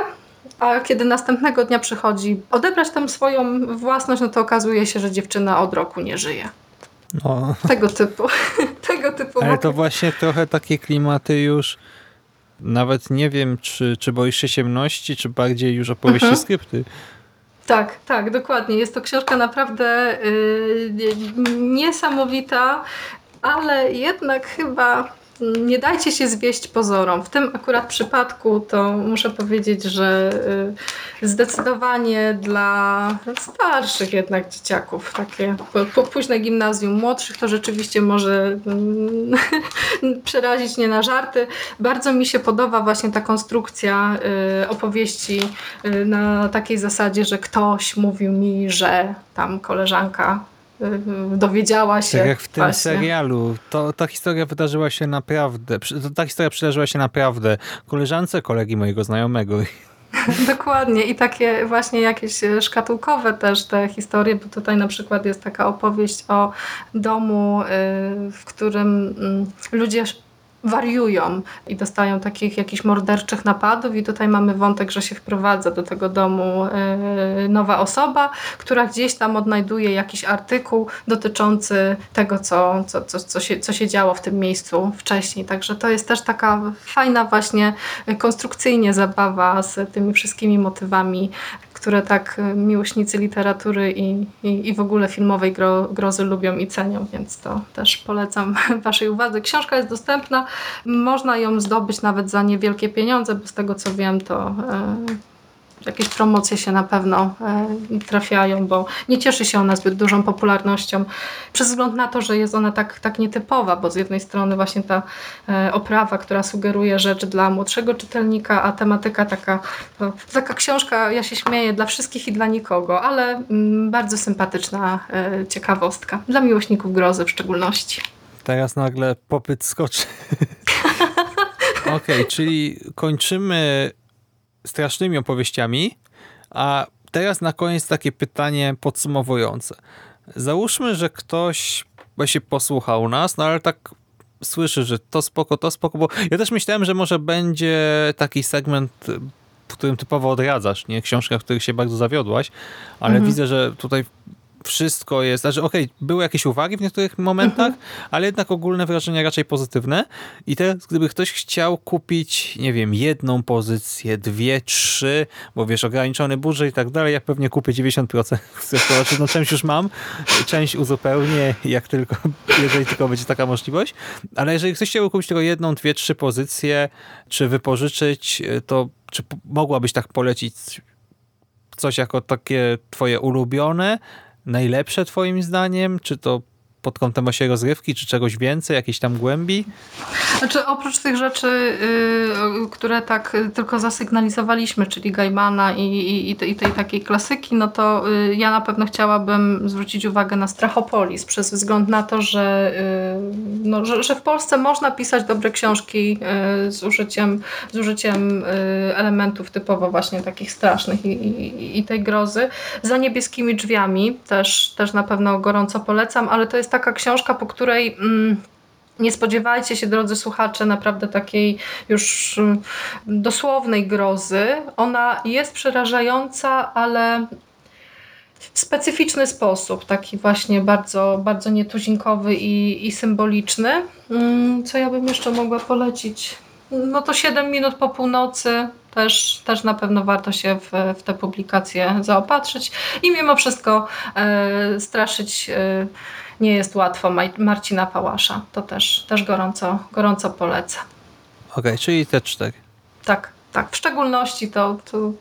a kiedy następnego dnia przychodzi odebrać tam swoją własność, no to okazuje się, że dziewczyna od roku nie żyje. No. Tego typu. tego typu. Ale to właśnie trochę takie klimaty już nawet nie wiem, czy, czy boisz się ciemności, czy bardziej już opowieści mhm. skrypty. Tak, tak, dokładnie. Jest to książka naprawdę yy, niesamowita, ale jednak chyba nie dajcie się zwieść pozorom. W tym akurat przypadku to muszę powiedzieć, że y, zdecydowanie dla starszych jednak dzieciaków, takie po, późne gimnazjum, młodszych to rzeczywiście może mm, przerazić nie na żarty. Bardzo mi się podoba właśnie ta konstrukcja y, opowieści y, na takiej zasadzie, że ktoś mówił mi, że tam koleżanka dowiedziała się. Tak jak w tym właśnie. serialu. To, ta historia wydarzyła się naprawdę. Ta historia przydarzyła się naprawdę koleżance kolegi mojego znajomego. Dokładnie i takie właśnie jakieś szkatułkowe też te historie, bo tutaj na przykład jest taka opowieść o domu, y, w którym mm, ludzie wariują i dostają takich jakichś morderczych napadów i tutaj mamy wątek, że się wprowadza do tego domu e, nowa osoba, która gdzieś tam odnajduje jakiś artykuł dotyczący tego, co, co, co, co, się, co się działo w tym miejscu wcześniej. Także to jest też taka fajna właśnie konstrukcyjnie zabawa z tymi wszystkimi motywami które tak y, miłośnicy literatury i, i, i w ogóle filmowej gro, grozy lubią i cenią, więc to też polecam Waszej uwadze. Książka jest dostępna, można ją zdobyć nawet za niewielkie pieniądze, bo z tego co wiem to jakieś promocje się na pewno e, trafiają, bo nie cieszy się ona zbyt dużą popularnością przez wzgląd na to, że jest ona tak, tak nietypowa, bo z jednej strony właśnie ta e, oprawa, która sugeruje rzecz dla młodszego czytelnika, a tematyka taka, taka książka, ja się śmieję, dla wszystkich i dla nikogo, ale mm, bardzo sympatyczna e, ciekawostka. Dla miłośników grozy w szczególności. Teraz nagle popyt skoczy. Okej, okay, czyli kończymy strasznymi opowieściami, a teraz na koniec takie pytanie podsumowujące. Załóżmy, że ktoś właśnie posłuchał nas, no ale tak słyszy, że to spoko, to spoko, bo ja też myślałem, że może będzie taki segment, w którym typowo odradzasz, nie? Książka, w których się bardzo zawiodłaś, ale mhm. widzę, że tutaj wszystko jest, znaczy okej, okay, były jakieś uwagi w niektórych momentach, mhm. ale jednak ogólne wrażenia raczej pozytywne. I teraz gdyby ktoś chciał kupić, nie wiem, jedną pozycję, dwie, trzy, bo wiesz, ograniczony budżet i tak dalej, ja pewnie kupię 90%, znaczy, no część już mam, część uzupełnię, jak tylko, jeżeli tylko będzie taka możliwość, ale jeżeli ktoś chciał kupić tylko jedną, dwie, trzy pozycje, czy wypożyczyć, to czy mogłabyś tak polecić coś jako takie twoje ulubione, najlepsze twoim zdaniem? Czy to pod kątem właśnie rozrywki, czy czegoś więcej, jakiejś tam głębi? Znaczy oprócz tych rzeczy, yy, które tak tylko zasygnalizowaliśmy, czyli Gaimana i, i, i, tej, takiej klasyki, no to y, ja na pewno chciałabym zwrócić uwagę na Strachopolis, przez wzgląd na to, że, y, no, że, że w Polsce można pisać dobre książki y, z użyciem, z użyciem y, elementów typowo właśnie takich strasznych i, i, i tej grozy. Za niebieskimi drzwiami też, też na pewno gorąco polecam, ale to jest taka książka, po której... Mm, nie spodziewajcie się, drodzy słuchacze, naprawdę takiej już mm, dosłownej grozy. Ona jest przerażająca, ale w specyficzny sposób, taki właśnie bardzo, bardzo nietuzinkowy i, i symboliczny. Mm, Co ja bym jeszcze mogła polecić? No to 7 minut po północy. Też, też na pewno warto się w, w tę publikację zaopatrzyć i mimo wszystko e, straszyć e, nie jest łatwo Marcina Pałasza. To też, też gorąco, gorąco polecam. Okej, czyli te cztery. Tak, tak. W szczególności to, to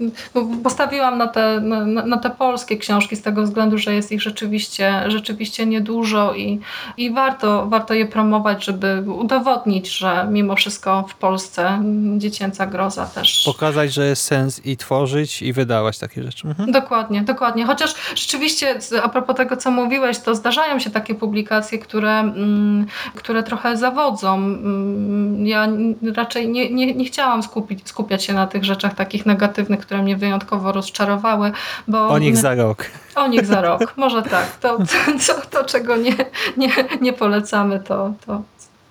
postawiłam na te, na, na te polskie książki z tego względu, że jest ich rzeczywiście, rzeczywiście niedużo i, i warto, warto je promować, żeby udowodnić, że mimo wszystko w Polsce dziecięca groza też. Pokazać, że jest sens i tworzyć, i wydawać takie rzeczy. Mhm. Dokładnie, dokładnie. Chociaż rzeczywiście a propos tego, co mówiłeś, to zdarzają się takie publikacje, które, mm, które trochę zawodzą. Mm, Ja raczej nie, nie, nie chciałam skupić, skupiać się na tych rzeczach takich negatywnych, które mnie wyjątkowo rozczarowały, bo O nich za rok. o nich za rok. Może tak. To, to, to, czego nie, nie, nie polecamy, to, to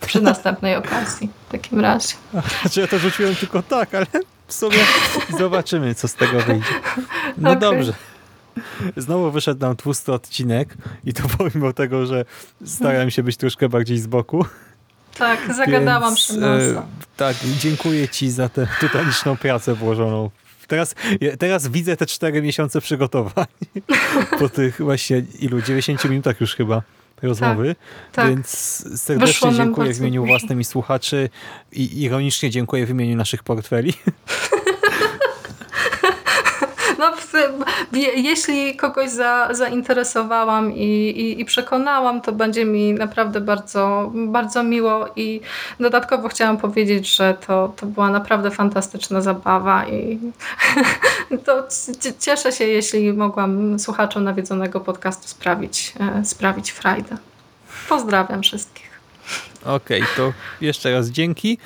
przy następnej okazji. W takim razie. Znaczy ja to rzuciłem tylko tak, ale w sumie zobaczymy, co z tego wyjdzie. No Okej. dobrze. Znowu wyszedł nam tłusty odcinek i to pomimo tego, że starałem się być troszkę bardziej z boku. Tak, zagadałam Więc, się nosa. e, tak, dziękuję ci za tę tytaniczną pracę włożoną. Teraz, teraz widzę te cztery miesiące przygotowań po tych właśnie ilu, 90 minutach już chyba rozmowy, tak. więc Wyszło serdecznie dziękuję w imieniu własnym i słuchaczy i ironicznie dziękuję w imieniu naszych portfeli. No, jeśli kogoś za, zainteresowałam i, i, i przekonałam, to będzie mi naprawdę bardzo, bardzo miło i dodatkowo chciałam powiedzieć, że to, to była naprawdę fantastyczna zabawa i to cieszę się, jeśli mogłam słuchaczom nawiedzonego podcastu sprawić, e, sprawić frajdę. Pozdrawiam wszystkich. Okej, to jeszcze raz dzięki.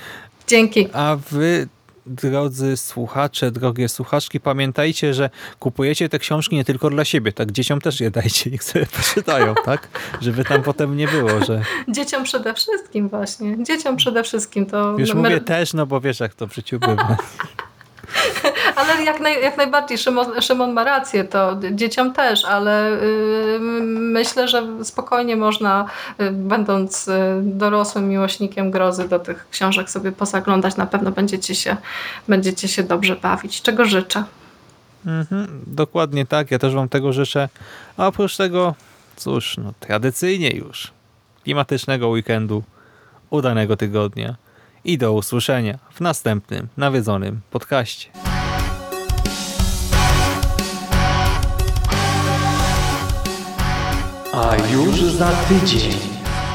Dzięki. A wy, drodzy słuchacze, drogie słuchaczki, pamiętajcie, że kupujecie te książki nie tylko dla siebie, tak dzieciom też je dajcie, niech sobie poczytają, tak? Żeby tam potem nie było, że Dzieciom przede wszystkim właśnie. Dzieciom przede wszystkim to... już mówię też, no bo wiesz jak to w życiu bywa. Ale jak, naj, jak najbardziej Szymon, Szymon ma rację, to dzieciom też, ale y, myślę, że spokojnie można, y, będąc y, dorosłym miłośnikiem grozy, do tych książek sobie pozaglądać. Na pewno będziecie się, będziecie się dobrze bawić, czego życzę. Mhm, dokładnie tak, ja też wam tego życzę. A oprócz tego, cóż, no tradycyjnie już, klimatycznego weekendu, udanego tygodnia i do usłyszenia w następnym nawiedzonym podcaście. A już za tydzień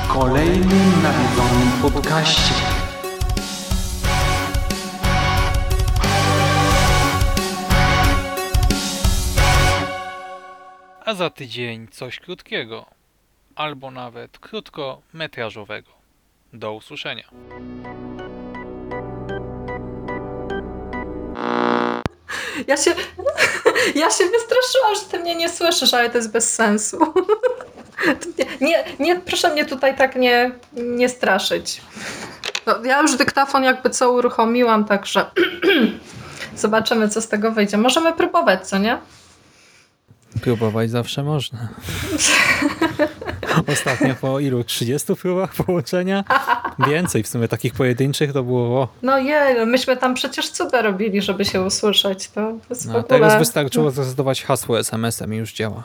w kolejnym nawiedzonym podcaście. a za tydzień coś krótkiego, albo nawet krótkometrażowego. Do usłyszenia. Ja się, ja się wystraszyłam, że ty mnie nie słyszysz, ale to jest bez sensu. Nie, nie, proszę mnie tutaj tak nie, nie straszyć. No, ja już dyktafon jakby co uruchomiłam, także zobaczymy, co z tego wyjdzie. Możemy próbować, co nie? Próbować zawsze można. Ostatnio po ilu? 30 próbach połączenia? Więcej w sumie takich pojedynczych to było. O, No jej, myśmy tam przecież cuda robili, żeby się usłyszeć. To jest no, ogóle... teraz wystarczyło zrecytować hasło SMS-em i już działa.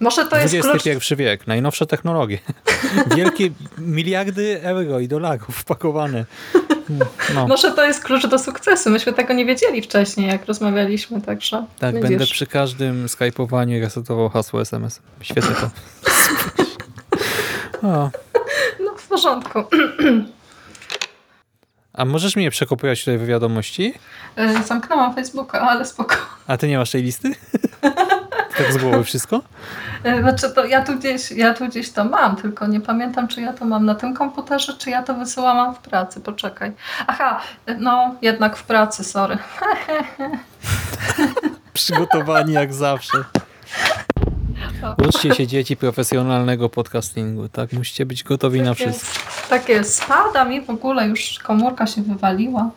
Może to jest klucz... XXI wiek, najnowsze technologie. Wielkie miliardy euro i dolarów wpakowane. No, Może to jest klucz do sukcesu. Myśmy tego nie wiedzieli wcześniej, jak rozmawialiśmy, także tak, widzisz. będę przy każdym skajpowaniu resetował hasło SMS. Świetnie to. O. No w porządku. A możesz mnie przekopiować tutaj w wiadomości? E, Zamknęłam Facebooka, ale spoko. A ty nie masz tej listy? tak z głowy wszystko? E, Znaczy to ja tu gdzieś, ja tu gdzieś to mam, tylko nie pamiętam, czy ja to mam na tym komputerze, czy ja to wysyłałam w pracy. Poczekaj. Aha, e, no jednak w pracy, sorry. Przygotowani jak zawsze. Uczcie się dzieci profesjonalnego podcastingu, tak? Musicie być gotowi na wszystko. Tak jest. Spada mi w ogóle, już komórka się wywaliła.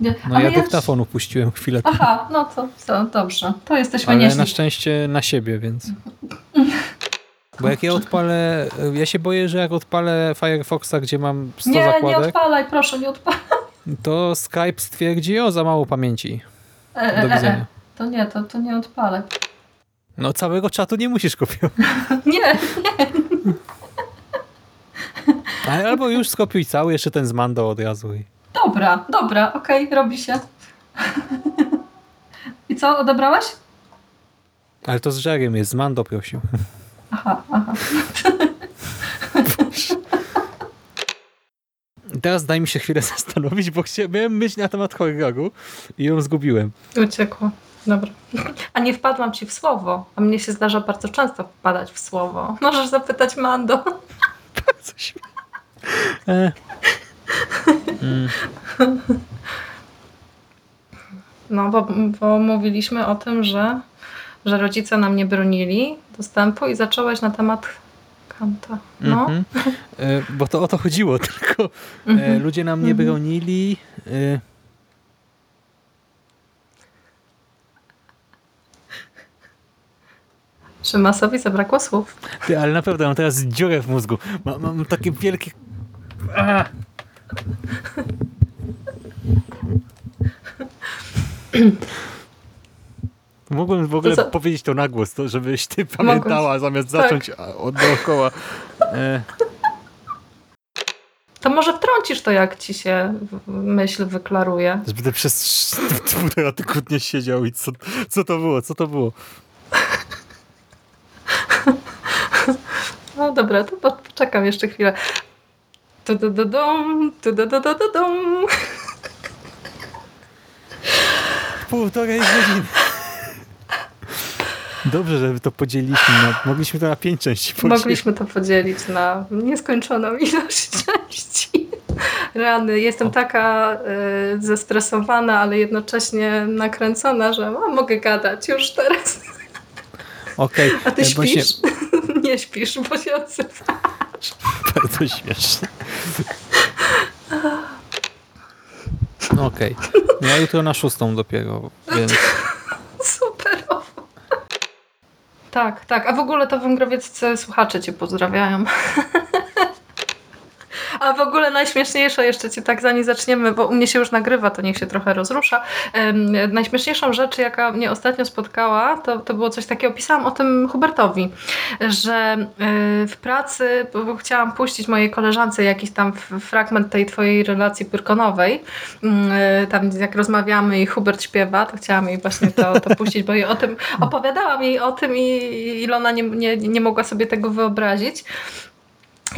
Nie, No ale ja ja- dyktafonu puściłem chwilę temu, Aha, no to, to dobrze. To jesteśmy ale na szczęście na siebie, więc... Bo jak ja odpalę, ja się boję, że jak odpalę Firefoxa, gdzie mam 100 Nie, nie zakładek, odpalaj, proszę, nie odpalaj. to Skype stwierdzi, o za mało pamięci. E, e, Do e, widzenia. e. To nie, to, to nie odpalaj. No całego czatu nie musisz kopiować. Nie, Ale Albo już skopiuj cały, jeszcze ten z Mando od razu. i- dobra, dobra, okej, robi się. I co, odebrałeś? Ale to z Żerem jest, z Mando prosił. Aha, aha. Teraz daj mi się chwilę zastanowić, bo chciałem myśl na temat horroru i ją zgubiłem. Uciekło. Dobra. A nie wpadłam ci w słowo. A mnie się zdarza bardzo często wpadać w słowo. Możesz zapytać Mando. Coś... E. Mm. No, bo, bo mówiliśmy o tym, że, że rodzice nam nie bronili dostępu i zacząłeś na temat kanta. No. Mhm. E, Bo to o to chodziło, tylko e, Mhm. ludzie nam nie Mhm. bronili. e, Szymasowi zabrakło słów. Ty, ale naprawdę mam teraz dziurę w mózgu. Mam, mam takie wielkie... A! Mogłem w ogóle To powiedzieć to na głos, to żebyś ty pamiętała, zamiast Tak. zacząć od dookoła. E, To może wtrącisz to, jak ci się myśl wyklaruje. że będę przez półtora tygodnia siedział i co, co to było, co to było? No dobra, to poczekam jeszcze chwilę. Tu du du dum, tu du du du du dum. Półtorej godziny. Dobrze, że to podzieliliśmy. Na, mogliśmy to na pięć części podzielić. Mogliśmy to podzielić na nieskończoną ilość części. Rany, jestem taka y, zestresowana, ale jednocześnie nakręcona, że a, mogę gadać już teraz. Okej, A ty e, właśnie śpisz? Nie śpisz, bo się odzywa. bardzo śmieszne. Okej. Ja jutro na szóstą dopiero, więc Superowo. Tak, tak. A w ogóle to węgrowieccy słuchacze cię pozdrawiają. A w ogóle najśmieszniejsze, jeszcze cię tak zanim zaczniemy, bo u mnie się już nagrywa, to niech się trochę rozrusza. Em, najśmieszniejszą rzecz, jaka mnie ostatnio spotkała, to, to było coś takiego, pisałam o tym Hubertowi, że y, w pracy, bo chciałam puścić mojej koleżance jakiś tam fragment tej twojej relacji pyrkonowej, Mm, y, tam jak rozmawiamy i Hubert śpiewa, to chciałam jej właśnie to, to puścić, bo jej o tym opowiadałam jej o tym i Ilona nie, nie, nie mogła sobie tego wyobrazić.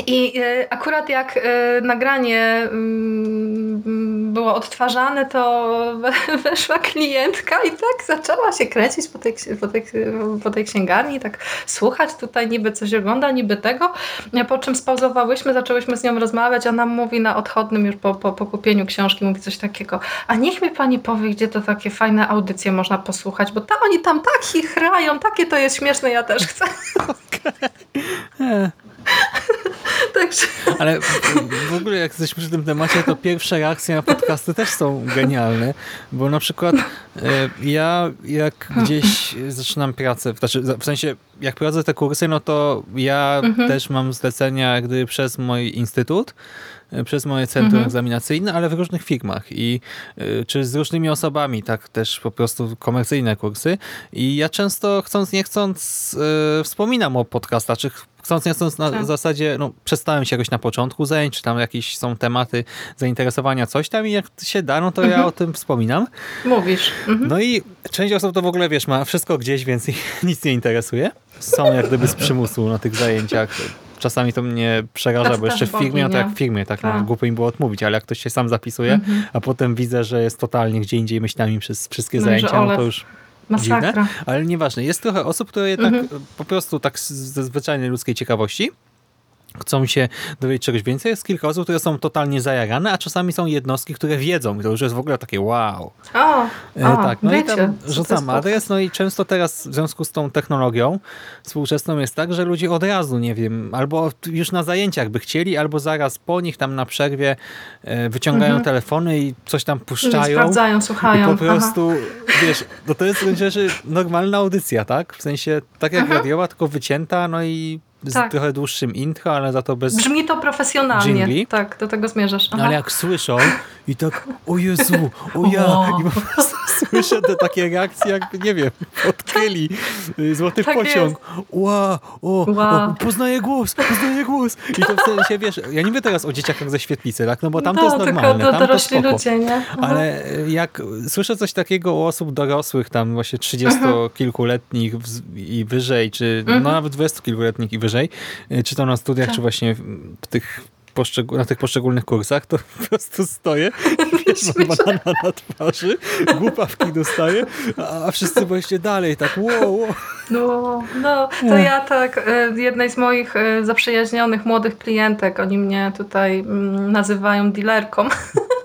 I y, akurat jak y, nagranie mm, było odtwarzane, to we- weszła klientka i tak zaczęła się kręcić po tej, po tej, po tej księgarni, tak słuchać tutaj, niby coś ogląda, niby tego. Po czym spauzowałyśmy, zaczęłyśmy z nią rozmawiać, ona mówi na odchodnym już po, po, po kupieniu książki, mówi coś takiego, a niech mi pani powie, gdzie to takie fajne audycje można posłuchać, bo ta, oni tam tak chichrają, takie to jest śmieszne, ja też chcę. Także ale w ogóle jak jesteśmy przy tym temacie, to pierwsze reakcje na podcasty też są genialne, bo na przykład e, ja jak gdzieś zaczynam pracę, znaczy w sensie jak prowadzę te kursy, no to ja Mhm. też mam zlecenia gdyby przez mój instytut, e, przez moje centrum Mhm. egzaminacyjne, ale w różnych firmach i e, czy z różnymi osobami, tak też po prostu komercyjne kursy i ja często chcąc nie chcąc wspominam o podcastach, czy chcąc nie chcąc na Tak. zasadzie, no przestałem się jakoś na początku zajęć, czy tam jakieś są tematy zainteresowania coś tam i jak się da, no to ja Mhm. o tym wspominam. mówisz. Mhm. No i część osób to w ogóle, wiesz, ma wszystko gdzieś, więc ich nic nie interesuje. Są jak gdyby z przymusu na tych zajęciach czasami to mnie przeraża, Tacy bo jeszcze też w firmie, no to jak w firmie, tak, Tak. no, głupio im było odmówić, ale jak ktoś się sam zapisuje, Mhm. a potem widzę, że jest totalnie gdzie indziej myślami przez wszystkie No zajęcia, no to już Masakra. dziwne, ale nieważne. Jest trochę osób, które jednak Mhm. po prostu tak ze zwyczajnej ludzkiej ciekawości chcą się dowiedzieć czegoś więcej. Jest kilka osób, które są totalnie zajarane, a czasami są jednostki, które wiedzą. I to już jest w ogóle takie wow. O, E, o tak, no wiecie, i tam rzucam adres, no i często teraz w związku z tą technologią współczesną jest tak, że ludzie od razu, nie wiem, albo już na zajęciach by chcieli, albo zaraz po nich tam na przerwie e, wyciągają Mhm. telefony i coś tam puszczają. Sprawdzają, I słuchają. po prostu, wiesz, no to jest w normalna audycja, tak? W sensie, tak jak Mhm. radiowa, tylko wycięta, no i z Tak. trochę dłuższym intro, ale za to bez... Brzmi to profesjonalnie. Dżingli? Tak, do tego zmierzasz. Aha. Ale jak słyszą i tak, o Jezu, o ja, O. i po prostu słyszę te takie reakcje, jakby, nie wiem, odkryli y, złoty Tak pociąg. Ła, o, Ła. o, poznaję głos, poznaję głos. I to w sensie, wiesz, ja nie mówię teraz o dzieciakach ze świetlicy, tak, no bo tam to no, jest tylko normalne, do, tam to spoko. ludzie, nie? Aha. Ale jak słyszę coś takiego u osób dorosłych, tam właśnie trzydziestokilkuletnich i wyżej, czy no Mhm. nawet dwudziestokilkuletnich i wyżej, y, czy to na studiach, Tak. czy właśnie w tych na tych poszczególnych kursach, to po prostu stoję, wiesz, mam banana na twarzy, głupawki dostaję, a, wszyscy właśnie dalej, tak wow, wow. No, no, to ja tak, e, jednej z moich e, zaprzyjaźnionych młodych klientek, oni mnie tutaj mm, nazywają dealerką.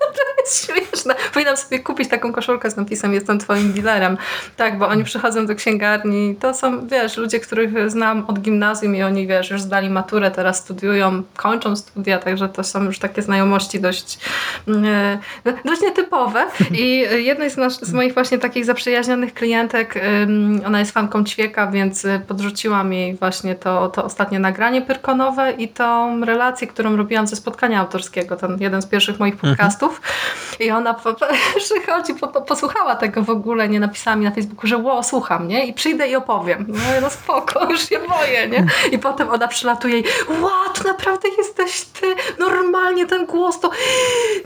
Jest śmieszne. Powinnam sobie kupić taką koszulkę z napisem Jestem twoim dealerem. Tak, bo oni przychodzą do księgarni. To są, wiesz, ludzie, których znam od gimnazjum i oni, wiesz, już zdali maturę, teraz studiują, kończą studia, także to są już takie znajomości dość, e, dość nietypowe. I jednej z, nas, z moich właśnie takich zaprzyjaźnionych klientek, ym, ona jest fanką ćwieka, więc podrzuciłam jej właśnie to, to ostatnie nagranie pyrkonowe i tą relację, którą robiłam ze spotkania autorskiego, ten jeden z pierwszych moich podcastów. I ona po, po, przychodzi, po, po, posłuchała tego w ogóle, nie napisała mi na Facebooku, że ło, słucham, nie? I przyjdę i opowiem. No, no spoko, już się boję, nie? I potem ona przylatuje i ła, to naprawdę jesteś ty, normalnie ten głos, to,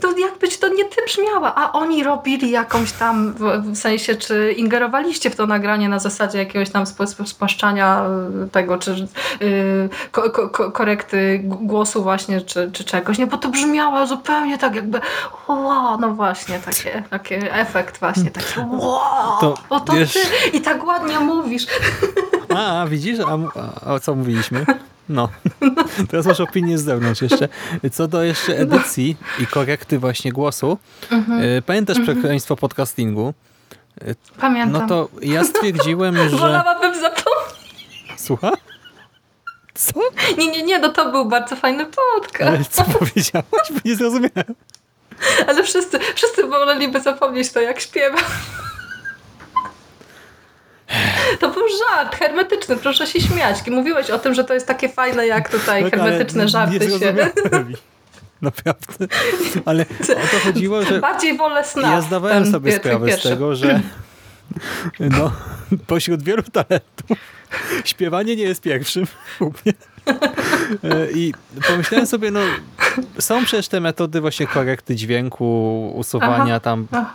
to jakbyś to nie ty brzmiała, a oni robili jakąś tam, w, w sensie, czy ingerowaliście w to nagranie na zasadzie jakiegoś tam sp- sp- spłaszczania y, tego, czy y, ko, ko, ko, korekty głosu właśnie, czy, czy czegoś, nie? Bo to brzmiało zupełnie tak jakby wow, no właśnie, takie, taki efekt właśnie, taki wow, To, o to wiesz- ty i tak ładnie mówisz. A, a widzisz, a, a co mówiliśmy? No, teraz masz opinię z zewnątrz jeszcze. Co do jeszcze edycji i korekty właśnie głosu, y, pamiętasz przekleństwo podcastingu? Pamiętam. No to ja stwierdziłem, że... Wolałabym zapomnieć. Słucha? Co? Nie, nie, nie, no to był bardzo fajny podcast. Ale co powiedziałaś? Bo nie zrozumiałem. Ale wszyscy, wszyscy woleliby zapomnieć to, jak śpiewam. To był żart hermetyczny, proszę się śmiać. Mówiłeś o tym, że to jest takie fajne, jak tutaj Tak, hermetyczne żarty się. Naprawdę. Ale o to chodziło, że Bardziej wolę snap. ja zdawałem sobie sprawę pierwszy. z tego, że no, pośród wielu talentów śpiewanie nie jest pierwszym. E, I pomyślałem sobie, no są przecież te metody właśnie korekty dźwięku, usuwania Aha. tam Aha,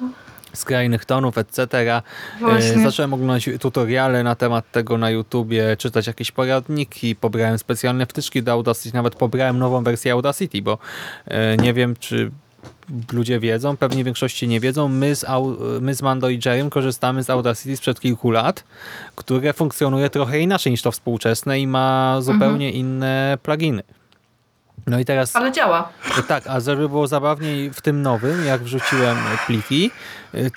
skrajnych tonów, etc. E, Właśnie. Zacząłem oglądać tutoriale na temat tego na YouTubie, czytać jakieś poradniki, pobrałem specjalne wtyczki do Audacity, nawet pobrałem nową wersję Audacity, bo e, nie wiem, czy ludzie wiedzą, pewnie większości nie wiedzą, my z, my z Mando i Jerrym korzystamy z Audacity sprzed kilku lat, które funkcjonuje trochę inaczej niż to współczesne i ma zupełnie inne pluginy. No i teraz... Ale działa. Tak, a żeby było zabawniej w tym nowym, jak wrzuciłem pliki,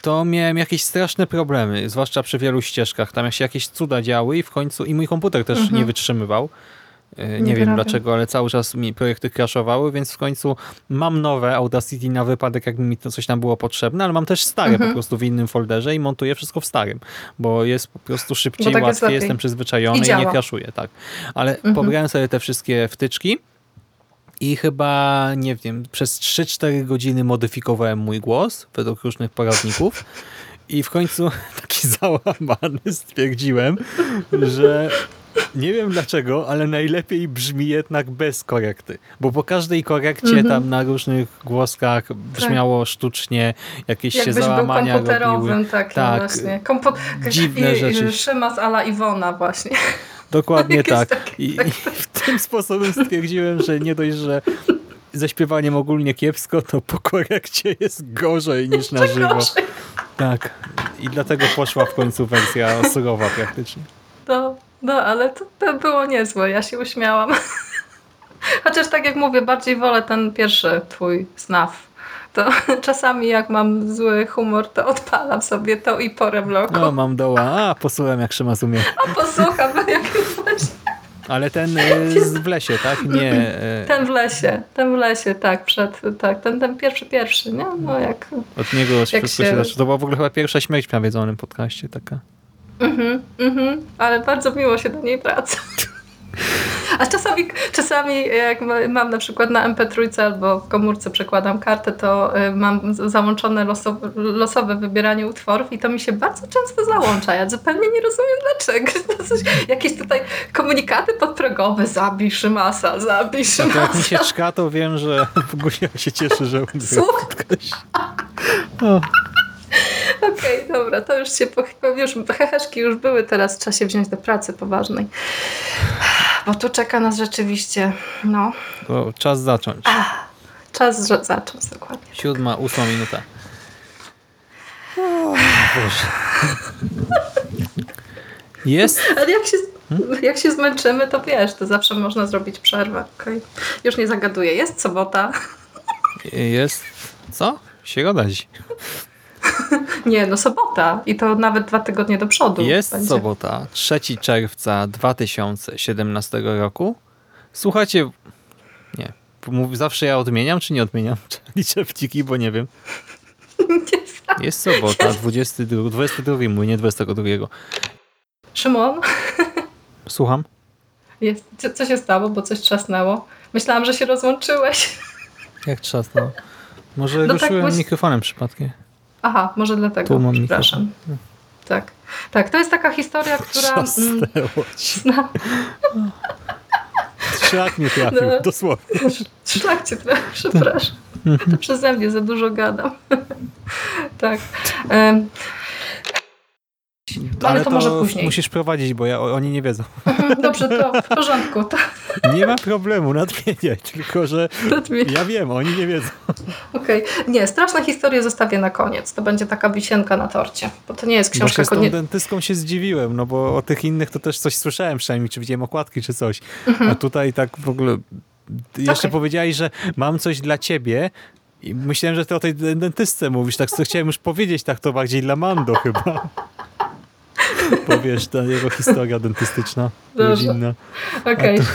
to miałem jakieś straszne problemy, zwłaszcza przy wielu ścieżkach. Tam się jakieś cuda działy i w końcu i mój komputer też Mhm. nie wytrzymywał. E, Nie, Nie wiem dlaczego, ale cały czas mi projekty crashowały, więc w końcu mam nowe Audacity na wypadek, jakby mi to coś tam było potrzebne, ale mam też stare Mhm. po prostu w innym folderze i montuję wszystko w starym, bo jest po prostu szybciej, tak jest łatwiej, lepiej. jestem przyzwyczajony I i, nie crashuje. Tak. Ale Mhm. pobrałem sobie te wszystkie wtyczki i chyba, nie wiem, przez 3-4 godziny modyfikowałem mój głos według różnych poradników. I w końcu taki załamany stwierdziłem, że Nie wiem dlaczego, ale najlepiej brzmi jednak bez korekty. Bo po każdej korekcie Mhm. tam na różnych głoskach brzmiało sztucznie, jakieś się Jakbyś był załamania robiły. komputerowym takim Tak, właśnie. Kompu dziwne i, rzeczy. Szymas ala Iwona właśnie. Dokładnie tak. I, I w tym sposobem stwierdziłem, że nie dość, że ze śpiewaniem ogólnie kiepsko, to po korekcie jest gorzej niż na żywo. Tak. I dlatego poszła w końcu wersja surowa praktycznie. No, no ale to, to było niezłe, ja się uśmiałam. Chociaż tak jak mówię, bardziej wolę ten pierwszy twój snaf. To czasami jak mam zły humor, to odpalam sobie to i porę bloku. No, mam doła. A, posłucham jak Szymas umie. A posłucham, jak. Ale ten z w lesie, tak? Nie. e, Ten w lesie, ten w lesie, tak, przed, tak, ten, ten pierwszy, pierwszy, nie? No jak... Od niego wszystko się... się- zaczęło. To była w ogóle chyba pierwsza śmierć w nawiedzonym podcaście taka. Mhm, mhm, ale bardzo miło się do niej wraca. A czasami, czasami jak ma- mam na przykład na MP3 albo w komórce przekładam kartę, to y, mam załączone losowe, losowe wybieranie utworów i to mi się bardzo często załącza. Ja zupełnie nie rozumiem dlaczego. To coś, jakieś tutaj komunikaty podprogowe, zabij Szymasa, zabij A to jak mi się Szymasa. czka, to wiem, że w ogóle się cieszy, że. Słuch- O, Okej, dobra, to już się, po, już heheszki już były, teraz trzeba się wziąć do pracy poważnej. Bo tu czeka nas rzeczywiście, no, to czas zacząć. czas za- zacząć dokładnie. Siódma, ósma minuta. O, Boże. Jest Ale jak się, jak się zmęczymy, to wiesz, to zawsze można zrobić przerwę. okej? Już nie zagaduję. Jest sobota. Jest. Co? Środa dziś. Nie, no sobota. I to nawet dwa tygodnie do przodu. Jest będzie. sobota, 3 czerwca 2017 roku. Słuchajcie, nie, zawsze ja odmieniam, czy nie odmieniam? Liczę wciki, bo nie wiem. Jest sobota, 22, 22 mój, nie 22. Szymon, Słucham? jest, co, co się stało, bo coś trzasnęło? Myślałam, że się rozłączyłeś. Jak trzasnął? Może No tak, ruszyłem bo- mikrofonem przypadkiem. Aha, może dlatego. Tu mam Przepraszam. Tak. Tak, to jest taka historia, która... mm, no, Szlak mnie trafił, No. dosłownie. Szlak cię trochę, przepraszam. To przeze mnie za dużo gadam. tak. Em, Ale to może później. musisz prowadzić, bo ja, oni nie wiedzą. Dobrze, to w porządku. To, Nie ma problemu, nadmieniaj, tylko że ja wiem, oni nie wiedzą. Okej. Nie, straszne historie zostawię na koniec. To będzie taka wisienka na torcie, bo to nie jest książka... Właśnie z tą konie- dentystką się zdziwiłem, no bo o tych innych to też coś słyszałem przynajmniej, czy widziałem okładki, czy coś. A tutaj tak w ogóle jeszcze Mhm. Okej. powiedziałeś, że mam coś dla ciebie i myślałem, że ty o tej dentystce mówisz, tak co chciałem już powiedzieć, tak to bardziej dla Mando chyba. Bo wiesz, ta jego historia dentystyczna, Dobrze. rodzinna. Okej.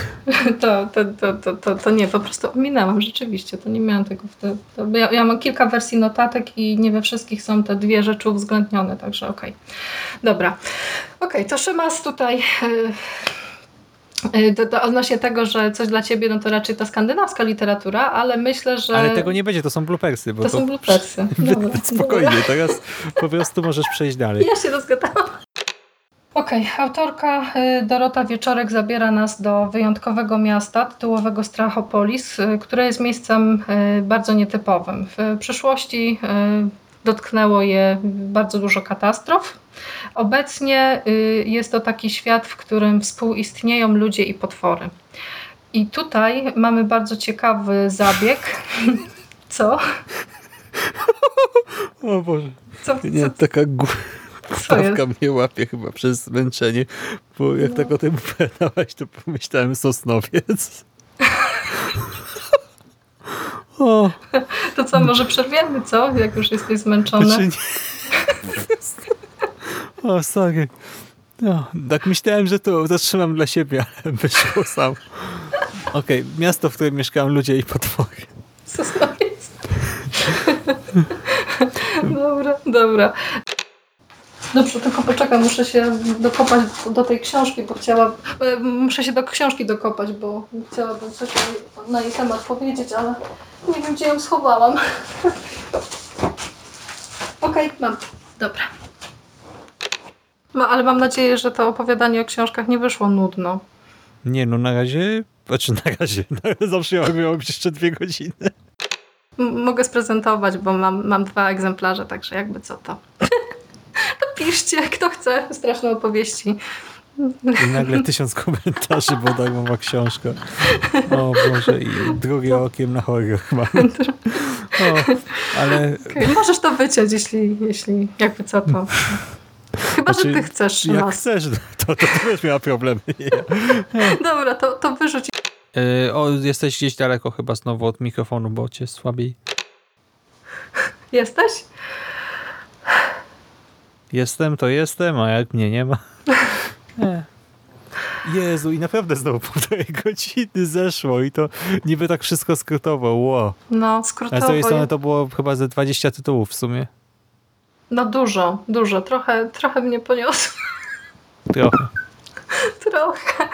To, to, to, to, to, to nie, po prostu ominęłam rzeczywiście. To nie miałam tego wtedy. To, ja, ja mam kilka wersji notatek i nie we wszystkich są te dwie rzeczy uwzględnione, także okej. Dobra. Okej, to Szymas tutaj... Yy, do, do, odnośnie tego, że coś dla ciebie, no to raczej ta skandynawska literatura, ale myślę, że... Ale tego nie będzie, to są bloopersy. Bo To to, są bloopersy. Dobra, Spokojnie, teraz po prostu możesz przejść dalej. Ja się rozgadałam. Okej, autorka y, Dorota Wieczorek zabiera nas do wyjątkowego miasta tytułowego Strachopolis, y, które jest miejscem y, bardzo nietypowym. W przyszłości y, dotknęło je bardzo dużo katastrof. Obecnie jest to taki świat, w którym współistnieją ludzie i potwory. I tutaj mamy bardzo ciekawy zabieg. Co? O Boże. Co? Nie, co, taka stawka mnie łapie chyba przez zmęczenie, bo jak tak o tym opowiadałaś, to pomyślałem Sosnowiec. O, To co, może przerwiemy, co? Jak już jesteś zmęczony. znaczy nie. O, sorry. No, tak myślałem, że to zatrzymam dla siebie, ale wyszło sam. Okej, miasto, w którym mieszkają ludzie i potwory. Sosnowiec. dobra, dobra. Dobrze, tylko poczekaj, muszę się dokopać do tej książki, bo chciałam, e, muszę się do książki dokopać, bo chciałabym coś na jej temat powiedzieć, ale nie wiem, gdzie ją schowałam. Okej, mam. Dobra. No, ale mam nadzieję, że to opowiadanie o książkach nie wyszło nudno. Nie no, na razie... Znaczy na razie, zawsze miało być jeszcze dwie godziny. M- mogę sprezentować, bo mam, mam dwa egzemplarze, także jakby co to. to piszcie, kto chce straszne opowieści. I nagle tysiąc komentarzy, bo darmowa książka. O Boże, i drugie okiem na horror mamy. O, ale Okej, możesz to wyciąć, jeśli, jeśli jakby co to. Chyba, Znaczy, że ty chcesz, jak Szymas. chcesz, no, to, to ty będziesz miała problemy. Dobra, to, to wyrzuć. E, o, jesteś gdzieś daleko chyba znowu od mikrofonu, bo cię słabiej. Jesteś? Jestem, to jestem, a jak mnie nie ma... Nie. Jezu, i naprawdę znowu półtorej godziny zeszło i to niby tak wszystko skrótowo, wow. No, A z skrótowo. drugiej strony to było chyba ze 20 tytułów w sumie. No dużo, dużo. Trochę, trochę mnie poniosło. Trochę. Trochę.